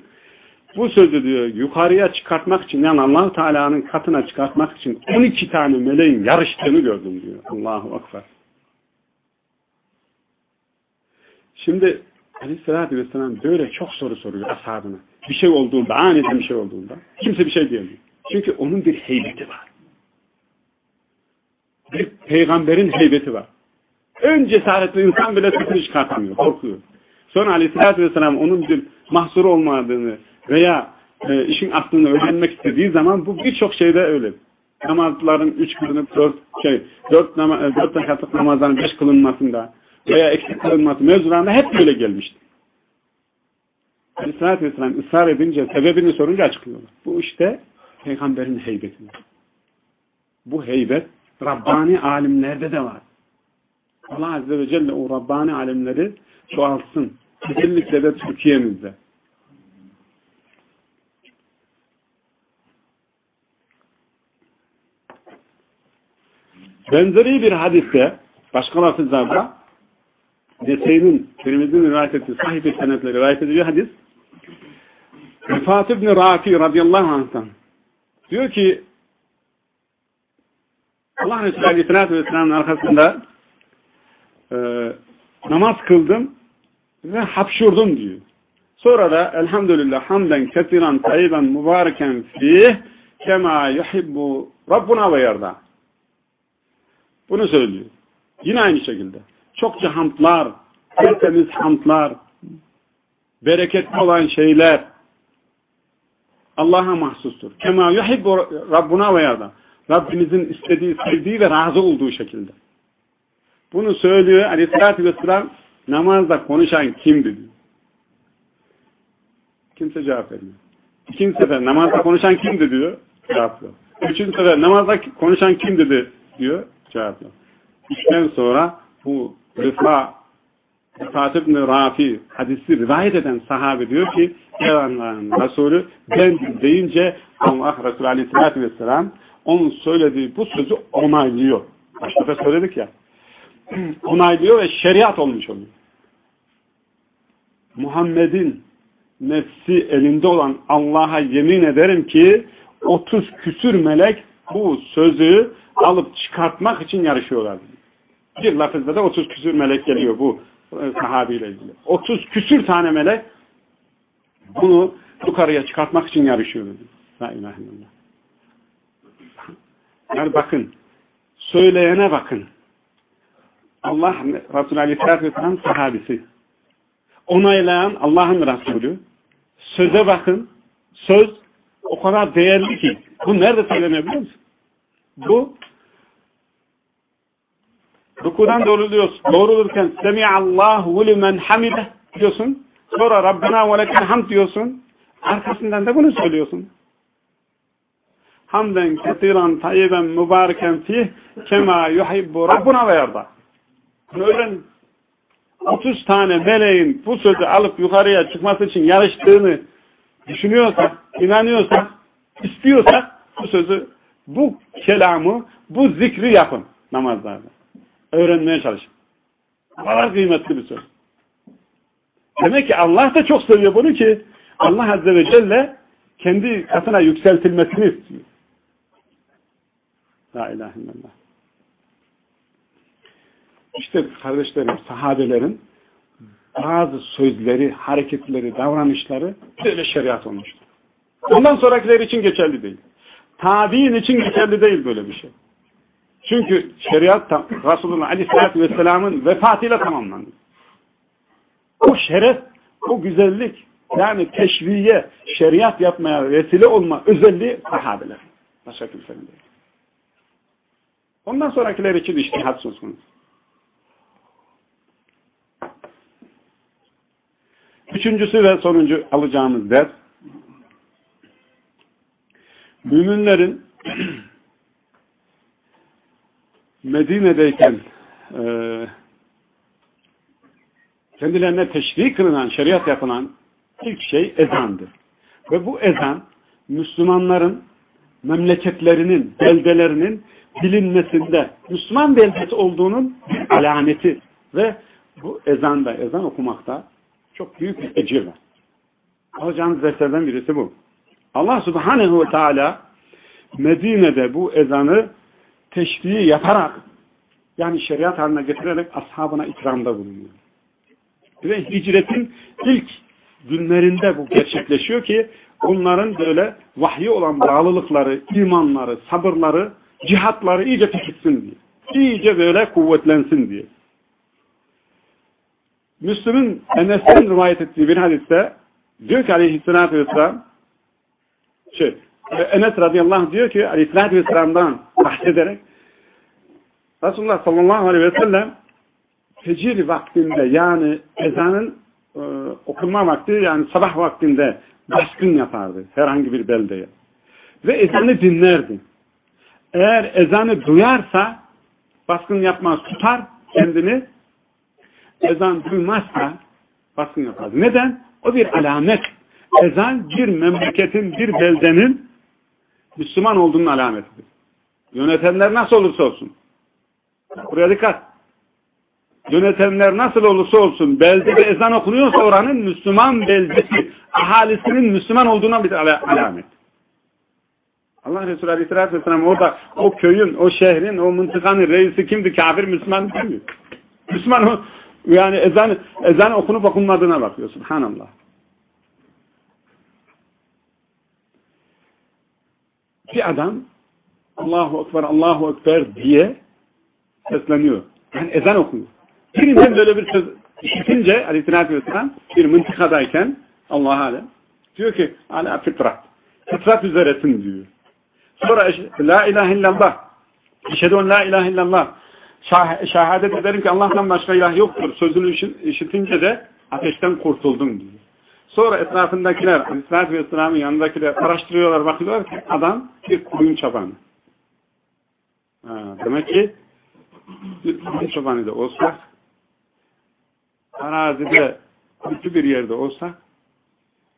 bu sözü diyor yukarıya çıkartmak için yani allah Teala'nın katına çıkartmak için 12 tane meleğin yarıştığını gördüm diyor. Allahu Akbar. Şimdi Aleyhisselatü Vesselam böyle çok soru soruyor ashabına. Bir şey olduğunda, aniden bir şey olduğunda. Kimse bir şey diyemiyor. Çünkü onun bir heybeti var. Bir peygamberin heybeti var. Ön cesaretli insan bile sesini çıkartamıyor, korkuyor. Sonra aleyhissalatü vesselam onun bir mahsuru olmadığını veya e, işin aslını öğrenmek istediği zaman bu birçok şeyde öyle. Namazların üç kılınıp dört, şey, dört, nama, e, dört rekatlık namazların beş kılınmasında veya eksik kılınması mevzularında hep böyle gelmişti. Aleyhissalatü vesselam ısrar edince, sebebini sorunca açıklıyorlar. Bu işte peygamberin heybeti. Bu heybet Rabbani alimlerde de var. Allah Azze ve Celle o Rabbani alimleri çoğaltsın. Özellikle de Türkiye'mizde. Benzeri bir hadiste başka lafızlarda Nese'nin, Tirmidhi'nin rivayet ettiği sahibi senetle rivayet ediyor hadis Rıfat ibn Rafi radıyallahu anh'tan diyor ki Allah Resulü Aleyhisselatü Vesselam'ın arkasında e, namaz kıldım ve hapşurdum diyor. Sonra da elhamdülillah hamden kesiran tayyiben mübareken fih kema yuhibbu Rabbuna ve yarda. Bunu söylüyor. Yine aynı şekilde. Çokça hamdlar, tertemiz hamdlar, bereketli olan şeyler Allah'a mahsustur. Kema yuhibbu Rabbuna ve yarda. Rabbimizin istediği, sevdiği ve razı olduğu şekilde. Bunu söylüyor aleyhissalatü vesselam namazda konuşan kimdi diyor. Kimse cevap vermiyor. İkinci sefer namazda konuşan kimdi diyor. Cevap yok. Üçüncü sefer namazda konuşan kimdi diyor. Cevap yok. Üçten sonra bu Rıfa Rıfat ibn Rafi hadisi rivayet eden sahabe diyor ki Allah'ın Resulü ben deyince Allah Resulü Aleyhisselatü Vesselam onun söylediği bu sözü onaylıyor. Başta da söyledik ya. Onaylıyor ve şeriat olmuş oluyor. Muhammed'in nefsi elinde olan Allah'a yemin ederim ki 30 küsür melek bu sözü alıp çıkartmak için yarışıyorlar. Bir lafızda da 30 küsür melek geliyor bu e, sahabiyle ilgili. 30 küsür tane melek bunu yukarıya çıkartmak için yarışıyor. La ilahe illallah. Yani bakın, söyleyene bakın. Allah Resulü Aleyhisselatü Vesselam sahabisi. Onaylayan Allah'ın Resulü. Söze bakın. Söz o kadar değerli ki. Bu nerede söylenebiliyor musun? Bu rukudan doğruluyorsun. Doğrulurken Semi'allahu limen hamide diyorsun. Sonra Rabbena ve lekel hamd diyorsun. Arkasından da bunu söylüyorsun hamden kesiran tayyiben mübareken fih kema yuhibbu Rabbuna ve yarda. Bunu öğrenin. 30 tane meleğin bu sözü alıp yukarıya çıkması için yarıştığını düşünüyorsak, inanıyorsak, istiyorsak bu sözü, bu kelamı, bu zikri yapın namazlarda. Öğrenmeye çalışın. Bu kadar kıymetli bir söz. Demek ki Allah da çok seviyor bunu ki Allah Azze ve Celle kendi katına yükseltilmesini istiyor. La ilahe illallah. İşte kardeşlerim, sahabelerin bazı sözleri, hareketleri, davranışları böyle şeriat olmuştur. Ondan sonrakiler için geçerli değil. Tabi'in için geçerli değil böyle bir şey. Çünkü şeriat Resulullah Aleyhisselatü Vesselam'ın vefatıyla tamamlandı. O şeref, o güzellik, yani teşviye, şeriat yapmaya vesile olma özelliği sahabeler. Başka kimsenin değil. Ondan sonrakiler için iştihat söz konusu. Üçüncüsü ve sonuncu alacağımız ders müminlerin Medine'deyken e, kendilerine teşri kılınan, şeriat yapılan ilk şey ezandır. Ve bu ezan Müslümanların memleketlerinin, beldelerinin bilinmesinde Müslüman beldesi olduğunun alameti ve bu ezanda, ezan okumakta çok büyük bir ecir var. Alacağınız derslerden birisi bu. Allah subhanehu ve teala Medine'de bu ezanı teşriği yaparak yani şeriat haline getirerek ashabına ikramda bulunuyor. Ve hicretin ilk günlerinde bu gerçekleşiyor ki onların böyle vahyi olan bağlılıkları, imanları, sabırları, cihatları iyice pekitsin diye. İyice böyle kuvvetlensin diye. Müslüm'ün Enes'ten rivayet ettiği bir hadiste diyor ki aleyhissalatü vesselam şey, Enes radıyallahu anh diyor ki aleyhissalatü vesselam'dan bahsederek Resulullah sallallahu aleyhi ve sellem fecir vaktinde yani ezanın e, okunma vakti yani sabah vaktinde baskın yapardı herhangi bir beldeye. Ve ezanı dinlerdi. Eğer ezanı duyarsa baskın yapmaz tutar kendini ezan duymazsa baskın yapar. Neden? O bir alamet. Ezan bir memleketin, bir beldenin Müslüman olduğunun alametidir. Yönetenler nasıl olursa olsun. Buraya dikkat. Yönetenler nasıl olursa olsun beldede ezan okunuyorsa oranın Müslüman beldesi, ahalisinin Müslüman olduğuna bir alamet. Allah Resulü Aleyhisselatü Vesselam orada o köyün, o şehrin, o mıntıkanın reisi kimdi? Kafir Müslüman demiyor. Müslüman o, yani ezan, ezan okunup okunmadığına bakıyor. Subhanallah. Bir adam Allahu Ekber, Allahu Ekber diye sesleniyor. Yani ezan okuyor. Birinden böyle bir söz işitince aleyhissalatü vesselam bir mıntıkadayken Allah alem diyor ki ala fitrat. Fitrat üzeresin diyor. Sonra la ilahe illallah. İşhedun la ilahe illallah. Şah şehadet ederim ki Allah'tan başka ilah yoktur. Sözünü işitince de ateşten kurtuldum diyor. Sonra etrafındakiler, Aleyhisselatü Vesselam'ın yanındakiler araştırıyorlar, bakıyorlar ki adam bir koyun çobanı. Demek ki koyun çobanı da olsa arazide kötü bir yerde olsa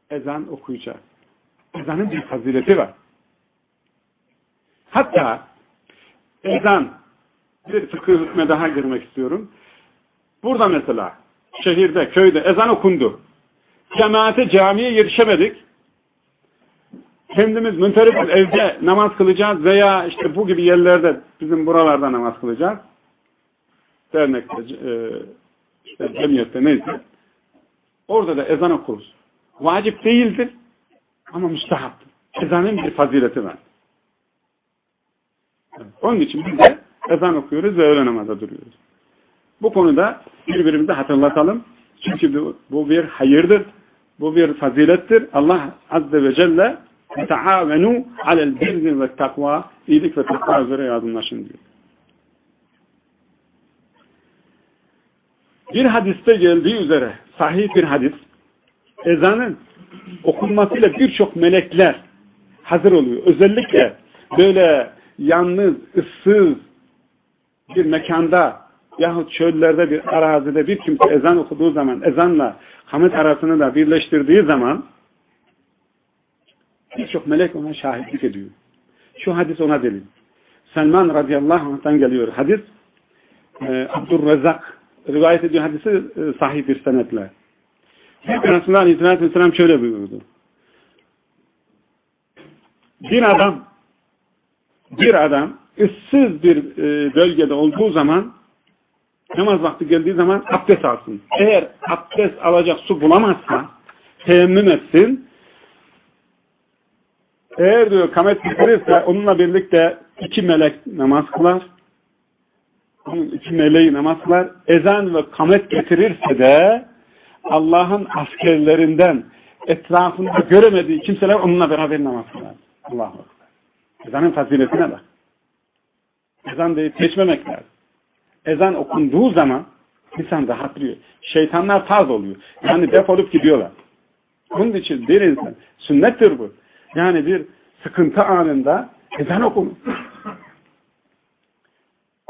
ezan okuyacak. Ezanın bir fazileti var. Hatta ezan bir fıkıh hükme daha girmek istiyorum. Burada mesela şehirde, köyde ezan okundu. Cemaate, camiye yetişemedik. Kendimiz münferidiz evde namaz kılacağız veya işte bu gibi yerlerde bizim buralarda namaz kılacağız. Dernekte, e, işte cemiyette neyse. Orada da ezan okuruz. Vacip değildir ama müstahaptır. Ezanın bir fazileti var. Onun için biz de ezan okuyoruz ve öğle namazda duruyoruz. Bu konuda birbirimize hatırlatalım. Çünkü bu, bu bir hayırdır. Bu bir fazilettir. Allah Azze ve Celle teavenu alel birri ve takva iyilik ve takva üzere yardımlaşın diyor. Bir hadiste geldiği üzere sahih bir hadis ezanın okunmasıyla birçok melekler hazır oluyor. Özellikle böyle yalnız, ıssız bir mekanda yahut çöllerde bir arazide bir kimse ezan okuduğu zaman ezanla hamet arasını da birleştirdiği zaman birçok melek ona şahitlik ediyor. Şu hadis ona delil. Selman radıyallahu anh'tan geliyor hadis. E, Abdurrezzak rivayet ediyor hadisi e, sahih bir senetle. Resulullah aleyhissalatü vesselam şöyle buyurdu. Bir adam bir adam ıssız bir e, bölgede olduğu zaman namaz vakti geldiği zaman abdest alsın. Eğer abdest alacak su bulamazsa teyemmüm etsin. Eğer diyor kamet getirirse onunla birlikte iki melek namaz kılar. Onun iki meleği namaz kılar. Ezan ve kamet getirirse de Allah'ın askerlerinden etrafında göremediği kimseler onunla beraber namaz kılar. Allah'a Ezanın faziletine bak. Ezan deyip geçmemek lazım. Ezan okunduğu zaman insan rahatlıyor. Şeytanlar taz oluyor. Yani defolup gidiyorlar. Bunun için bir insan, sünnettir bu. Yani bir sıkıntı anında ezan okunur.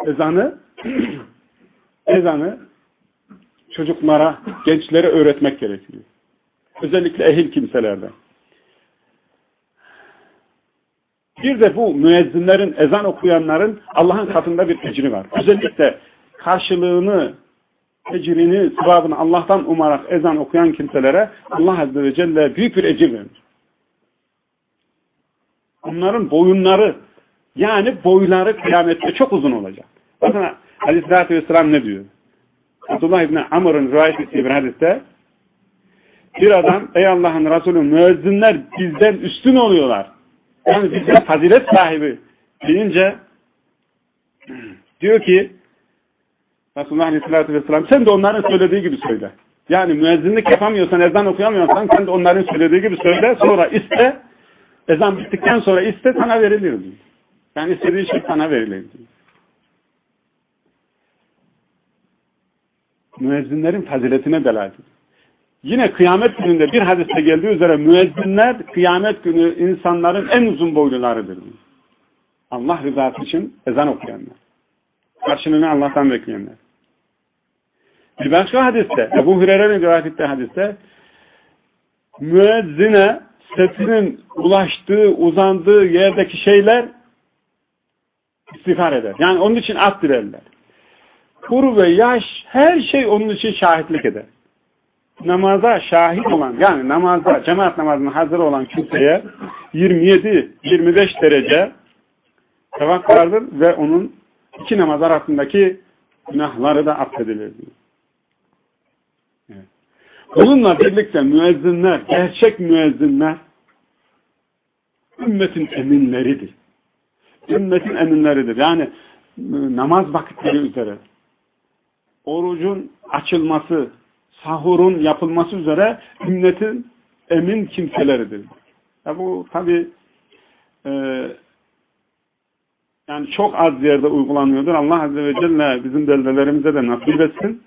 Ezanı ezanı çocuklara, gençlere öğretmek gerekiyor. Özellikle ehil kimselerden. Bir de bu müezzinlerin, ezan okuyanların Allah'ın katında bir ecri var. Özellikle karşılığını, ecrini, sıvabını Allah'tan umarak ezan okuyan kimselere Allah Azze ve Celle büyük bir ecir verir. Onların boyunları, yani boyları kıyamette çok uzun olacak. Bakın Aleyhisselatü Vesselam ne diyor? Abdullah İbni Amr'ın rivayet ettiği bir hadiste bir adam ey Allah'ın Resulü müezzinler bizden üstün oluyorlar. Yani bizden fazilet sahibi deyince diyor ki Resulullah Aleyhisselatü Vesselam sen de onların söylediği gibi söyle. Yani müezzinlik yapamıyorsan, ezan okuyamıyorsan sen de onların söylediği gibi söyle. Sonra iste, ezan bittikten sonra iste sana verilir. Yani istediğin şey sana verilir. Müezzinlerin faziletine delalet Yine kıyamet gününde bir hadiste geldiği üzere müezzinler kıyamet günü insanların en uzun boylularıdır. Allah rızası için ezan okuyanlar. Karşılığını Allah'tan bekleyenler. Bir başka hadiste, Ebu Hureyre'nin rivayet ettiği hadiste müezzine sesinin ulaştığı, uzandığı yerdeki şeyler istiğfar eder. Yani onun için at dilerler. Kur ve yaş her şey onun için şahitlik eder. Namaza şahit olan yani namaza cemaat namazına hazır olan kimseye 27-25 derece sevap vardır ve onun iki namaz arasındaki günahları da affedilir diyor. Bununla birlikte müezzinler, gerçek müezzinler ümmetin eminleridir. Ümmetin eminleridir. Yani e, namaz vakitleri üzere orucun açılması, sahurun yapılması üzere ümmetin emin kimseleridir. Ya bu tabi e, yani çok az yerde uygulanıyordur. Allah Azze ve Celle bizim beldelerimize de nasip etsin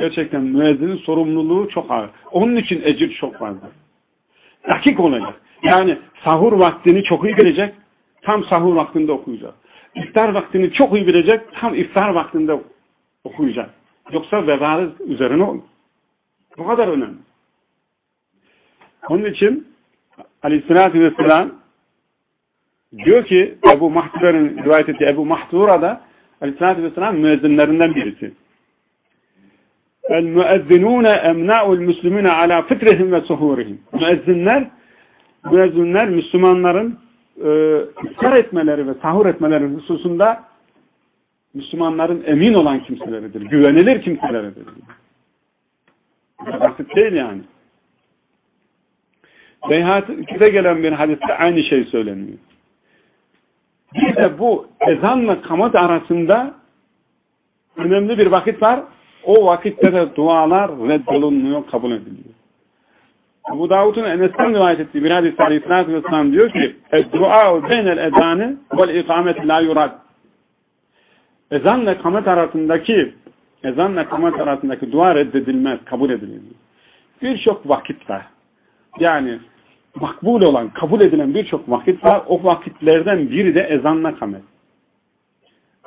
gerçekten müezzinin sorumluluğu çok ağır. Onun için ecir çok fazla. Dakik olacak. Yani sahur vaktini çok iyi bilecek, tam sahur vaktinde okuyacak. İftar vaktini çok iyi bilecek, tam iftar vaktinde okuyacak. Yoksa vebalı üzerine olur. Bu kadar önemli. Onun için Aleyhisselatü Vesselam diyor ki Ebu Mahtura'nın rivayet ettiği Ebu Mahtura da Aleyhisselatü Vesselam müezzinlerinden birisi. El müezzinune emna'ul müslümine ala fitrihim ve suhurihim. Müezzinler, müezzinler Müslümanların e, iftar etmeleri ve sahur etmeleri hususunda Müslümanların emin olan kimseleridir. Güvenilir kimseleridir. Basit değil yani. Beyhati'de gelen bir hadiste aynı şey söyleniyor. Bir de bu ezanla kamat arasında önemli bir vakit var. O vakitte de dualar reddolunmuyor, kabul ediliyor. Bu Davud'un Enes'ten rivayet ettiği bir hadis aleyhissalatü vesselam diyor ki dua beynel ezanı vel ikamet la yurad ezanla kamet arasındaki ezanla kamet arasındaki dua reddedilmez, kabul edilir. Birçok vakit var. Yani makbul olan, kabul edilen birçok vakit var. O vakitlerden biri de ezanla kamet.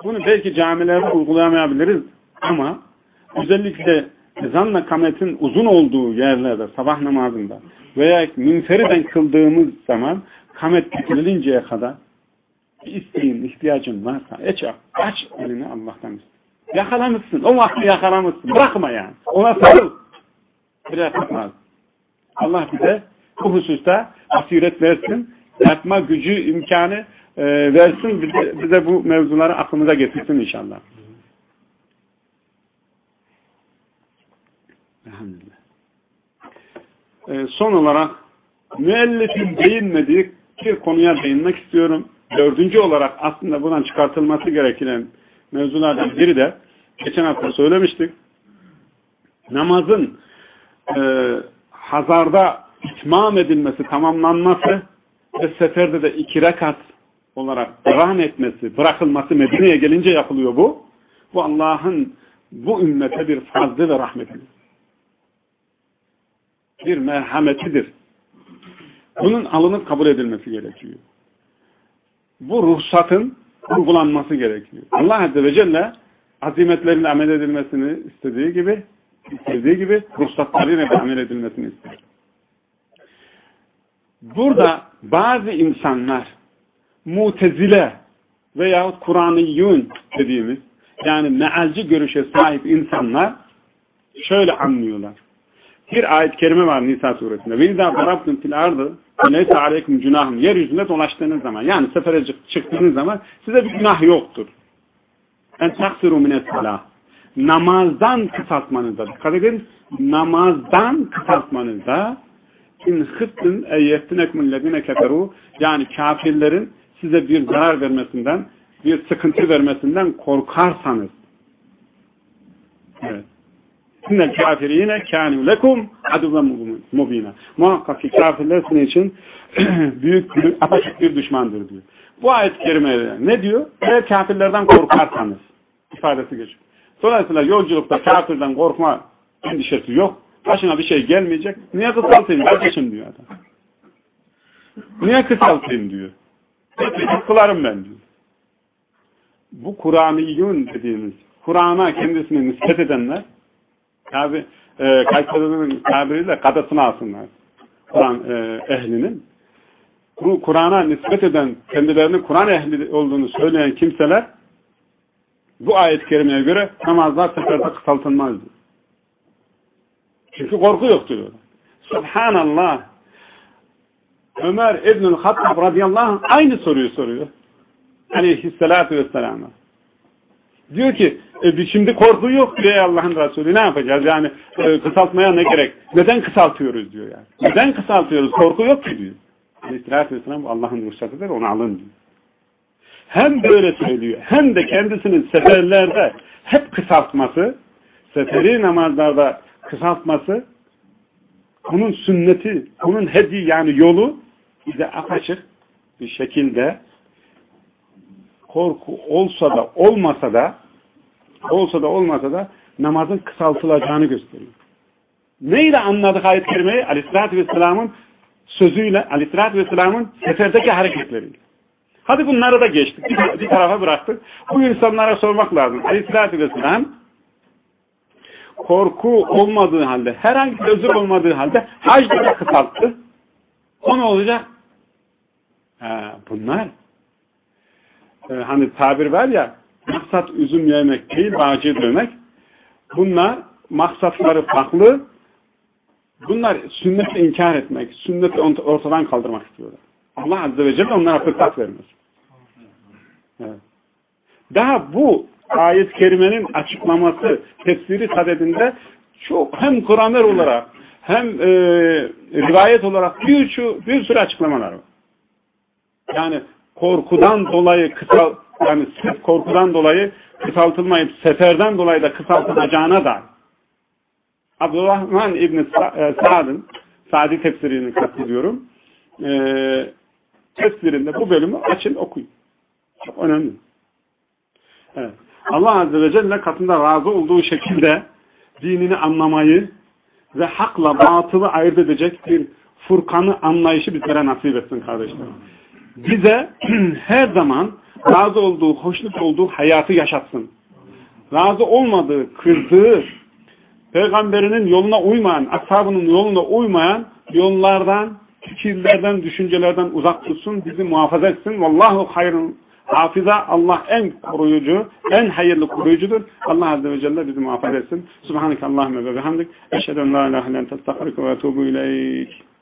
Bunu belki camilerde uygulayamayabiliriz ama özellikle ezanla kametin uzun olduğu yerlerde sabah namazında veya minferiden kıldığımız zaman kamet bitirilinceye kadar bir isteğin, ihtiyacın varsa aç, aç elini Allah'tan iste. Yakalamışsın. O vakti yakalamışsın. Bırakma yani. Ona sarıl. Bırakmaz. Allah bize bu hususta asiret versin. Yapma gücü, imkanı e, versin. Bize, bize bu mevzuları aklımıza getirsin inşallah. Elhamdülillah. Ee, son olarak müellifin değinmediği bir konuya değinmek istiyorum. Dördüncü olarak aslında buradan çıkartılması gereken mevzulardan biri de geçen hafta söylemiştik. Namazın e, hazarda itmam edilmesi, tamamlanması ve seferde de iki rekat olarak devam etmesi, bırakılması Medine'ye gelince yapılıyor bu. Bu Allah'ın bu ümmete bir fazlı ve rahmetidir bir merhametidir. Bunun alınıp kabul edilmesi gerekiyor. Bu ruhsatın uygulanması gerekiyor. Allah Azze ve Celle azimetlerine amel edilmesini istediği gibi istediği gibi ruhsatlarıyla amel edilmesini ister. Burada bazı insanlar mutezile veyahut Kur'aniyun dediğimiz yani mealci görüşe sahip insanlar şöyle anlıyorlar bir ayet-i kerime var Nisa suresinde. İzâ darabtum fil ardı neyse aleyküm günahım. Yeryüzünde dolaştığınız zaman yani sefere çıktığınız zaman size bir günah yoktur. En taksiru minet salah. namazdan kısaltmanızda. Dikkat edin. Namazdan kısaltmanızda in hıttın eyyettinekmullezine keferu yani kafirlerin size bir zarar vermesinden, bir sıkıntı vermesinden korkarsanız. Evet. İnnel kafirine kânû lekum aduven mubina. Muhakkak ki kafirler sizin için büyük bir, apaçık bir düşmandır diyor. Bu ayet-i kerimede ne diyor? Eğer kafirlerden korkarsanız ifadesi geçiyor. Dolayısıyla yolculukta kafirden korkma endişesi yok. Başına bir şey gelmeyecek. Niye kısaltayım kardeşim diyor adam. Niye kısaltayım diyor. Kılarım ben diyor. Bu Kur'aniyun dediğimiz, Kur'an'a kendisini nispet edenler tabi e, Kayseri'nin tabiriyle kadasını alsınlar. Kur'an e, ehlinin. Bu Kur'an'a nispet eden, kendilerini Kur'an ehli olduğunu söyleyen kimseler bu ayet-i kerimeye göre namazlar seferde kısaltılmaz Çünkü korku orada. Subhanallah. Ömer İbnül Hattab radıyallahu anh aynı soruyu soruyor. Aleyhisselatü vesselam'a. Diyor ki e, şimdi korku yok diye Allah'ın Resulü ne yapacağız? Yani e, kısaltmaya ne gerek? Neden kısaltıyoruz diyor yani. Neden kısaltıyoruz? Korku yok ki diyor. Aleyhisselatü vesselam Allah'ın ruhsatıdır onu alın diyor. Hem böyle söylüyor hem de kendisinin seferlerde hep kısaltması, seferi namazlarda kısaltması onun sünneti, onun hedi yani yolu bize apaçık bir şekilde korku olsa da olmasa da olsa da olmasa da namazın kısaltılacağını gösteriyor. Neyle anladık ayet-i kerimeyi? Aleyhisselatü Vesselam'ın sözüyle, Aleyhisselatü Vesselam'ın seferdeki hareketleriyle. Hadi bunları da geçtik. Bir, bir tarafa bıraktık. Bu insanlara sormak lazım. Aleyhisselatü Vesselam korku olmadığı halde, herhangi bir özür olmadığı halde hacda da kısalttı. O ne olacak? Ha, bunlar e, hani tabir var ya maksat üzüm yemek değil bağcı dövmek. Bunlar maksatları farklı. Bunlar sünneti inkar etmek, sünneti ortadan kaldırmak istiyorlar. Allah Azze ve Celle onlara fırsat vermez. Evet. Daha bu ayet-i kerimenin açıklaması, tefsiri sadedinde çok hem Kur'anlar olarak hem e, rivayet olarak bir, bir sürü açıklamalar var. Yani korkudan dolayı kısal yani sırf korkudan dolayı kısaltılmayıp seferden dolayı da kısaltılacağına da Abdurrahman İbni e, Sa'd'ın Sa'di tefsirini kastediyorum. Ee, tefsirinde bu bölümü açın okuyun. Çok önemli. Evet. Allah Azze ve Celle katında razı olduğu şekilde dinini anlamayı ve hakla batılı ayırt edecek bir Furkan'ı anlayışı bizlere nasip etsin kardeşlerim bize her zaman razı olduğu, hoşnut olduğu hayatı yaşatsın. Razı olmadığı, kırdığı, peygamberinin yoluna uymayan, ashabının yoluna uymayan yollardan, fikirlerden, düşüncelerden uzak tutsun, bizi muhafaza etsin. Vallahu hayrun hafiza. Allah en koruyucu, en hayırlı koruyucudur. Allah Azze ve Celle bizi muhafaza etsin. Subhaneke Allahümme ve bihamdik. Eşhedü en la ilahe testağfirke ve etubu ileyk.